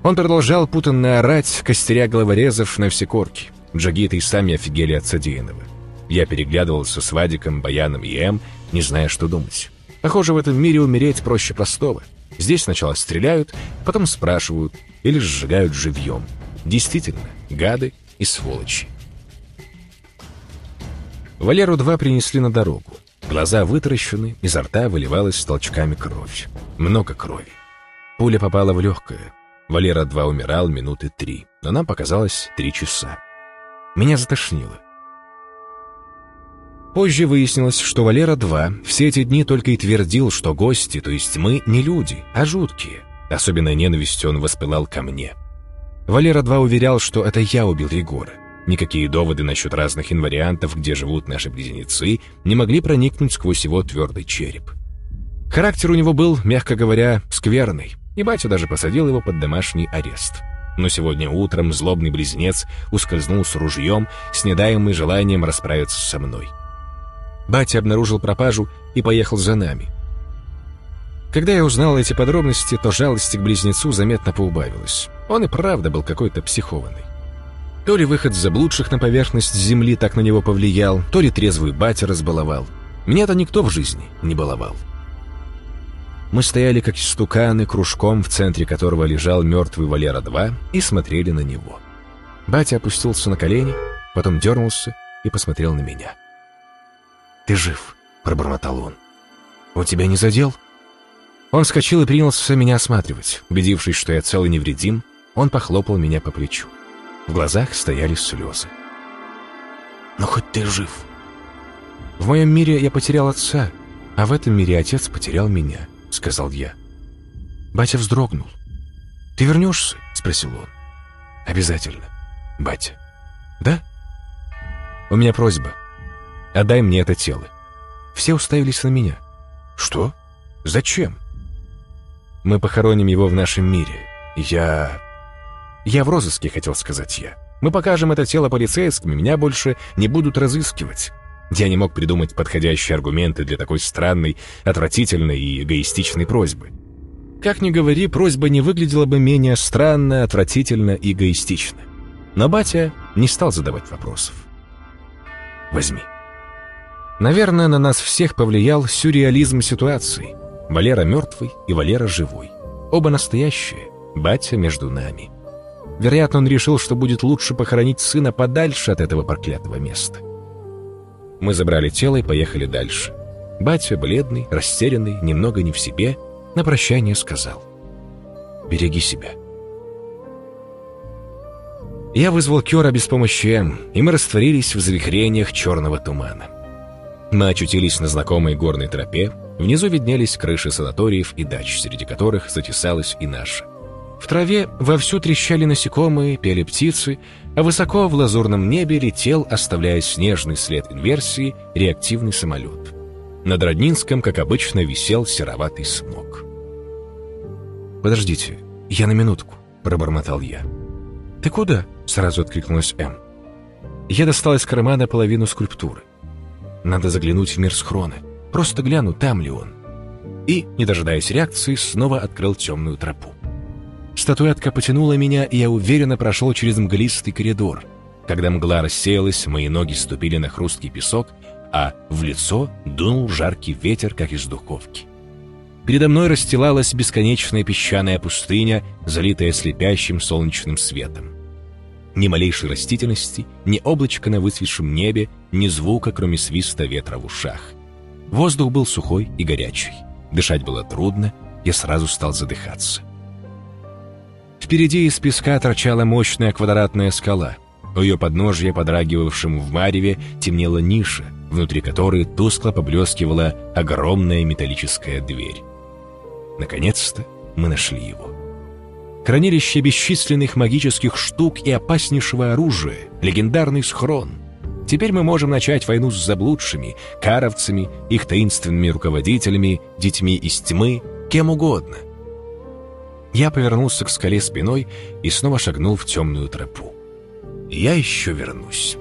Он продолжал путанно орать, костеря головорезов на все корки. Джагиты и сами офигели от содеянного. Я переглядывался с Вадиком, Баяном и Эм, не зная, что думать. Похоже, в этом мире умереть проще простого. Здесь сначала стреляют, потом спрашивают или сжигают живьем. Действительно, гады и сволочи. Валеру-2 принесли на дорогу. Глаза вытаращены, изо рта выливалась толчками кровь. Много крови. Пуля попала в легкое. Валера-2 умирал минуты три, но нам показалось три часа. Меня затошнило. Позже выяснилось, что Валера-2 все эти дни только и твердил, что гости, то есть мы, не люди, а жуткие. Особенно ненавистью он воспылал ко мне. Валера-2 уверял, что это я убил Егора. Никакие доводы насчет разных инвариантов, где живут наши близнецы, не могли проникнуть сквозь его твердый череп. Характер у него был, мягко говоря, скверный и батя даже посадил его под домашний арест. Но сегодня утром злобный близнец ускользнул с ружьем, с недаемым желанием расправиться со мной. Батя обнаружил пропажу и поехал за нами. Когда я узнал эти подробности, то жалости к близнецу заметно поубавилось. Он и правда был какой-то психованный. То ли выход заблудших на поверхность земли так на него повлиял, то ли трезвый батя разбаловал. Меня-то никто в жизни не баловал. Мы стояли как стуканы кружком, в центре которого лежал мертвый Валера-2, и смотрели на него. Батя опустился на колени, потом дернулся и посмотрел на меня. «Ты жив», — пробормотал он. «Он тебя не задел?» Он вскочил и принялся меня осматривать. Убедившись, что я цел и невредим, он похлопал меня по плечу. В глазах стояли слезы. «Ну, хоть ты жив!» «В моем мире я потерял отца, а в этом мире отец потерял меня», — сказал я. Батя вздрогнул. «Ты вернешься?» — спросил он. «Обязательно, батя». «Да?» «У меня просьба. Отдай мне это тело». Все уставились на меня. «Что? Зачем?» «Мы похороним его в нашем мире. Я...» «Я в розыске», — хотел сказать я. «Мы покажем это тело полицейским, меня больше не будут разыскивать. Я не мог придумать подходящие аргументы для такой странной, отвратительной и эгоистичной просьбы. Как ни говори, просьба не выглядела бы менее странно, отвратительно и эгоистично. Но батя не стал задавать вопросов. «Возьми». Наверное, на нас всех повлиял сюрреализм ситуации. Валера мертвый и Валера живой. Оба настоящие, батя между нами. Вероятно, он решил, что будет лучше похоронить сына подальше от этого проклятого места. Мы забрали тело и поехали дальше. Батя, бледный, растерянный, немного не в себе, на прощание сказал. «Береги себя». Я вызвал Кёра без помощи М, и мы растворились в завихрениях черного тумана. Мы очутились на знакомой горной тропе, внизу виднелись крыши санаториев и дач, среди которых затесалась и наша. В траве вовсю трещали насекомые, пели птицы, а высоко в лазурном небе летел, оставляя снежный след инверсии, реактивный самолет. Над Роднинском, как обычно, висел сероватый смог. «Подождите, я на минутку», — пробормотал я. «Ты куда?» — сразу откликнулась М. Я достал из кармана половину скульптуры. «Надо заглянуть в мир схрона. Просто гляну, там ли он». И, не дожидаясь реакции, снова открыл темную тропу. Статуэтка потянула меня, и я уверенно прошел через мглистый коридор. Когда мгла рассеялась, мои ноги ступили на хрусткий песок, а в лицо дунул жаркий ветер, как из духовки. Передо мной расстилалась бесконечная песчаная пустыня, залитая слепящим солнечным светом. Ни малейшей растительности, ни облачка на высветшем небе, ни звука, кроме свиста ветра в ушах. Воздух был сухой и горячий. Дышать было трудно, я сразу стал задыхаться. Впереди из песка торчала мощная квадратная скала. У ее подножья, подрагивавшим в мареве, темнела ниша, внутри которой тускло поблескивала огромная металлическая дверь. Наконец-то мы нашли его. Хранилище бесчисленных магических штук и опаснейшего оружия, легендарный схрон. Теперь мы можем начать войну с заблудшими, каровцами, их таинственными руководителями, детьми из тьмы, кем угодно — я повернулся к скале спиной и снова шагнул в темную тропу. «Я еще вернусь».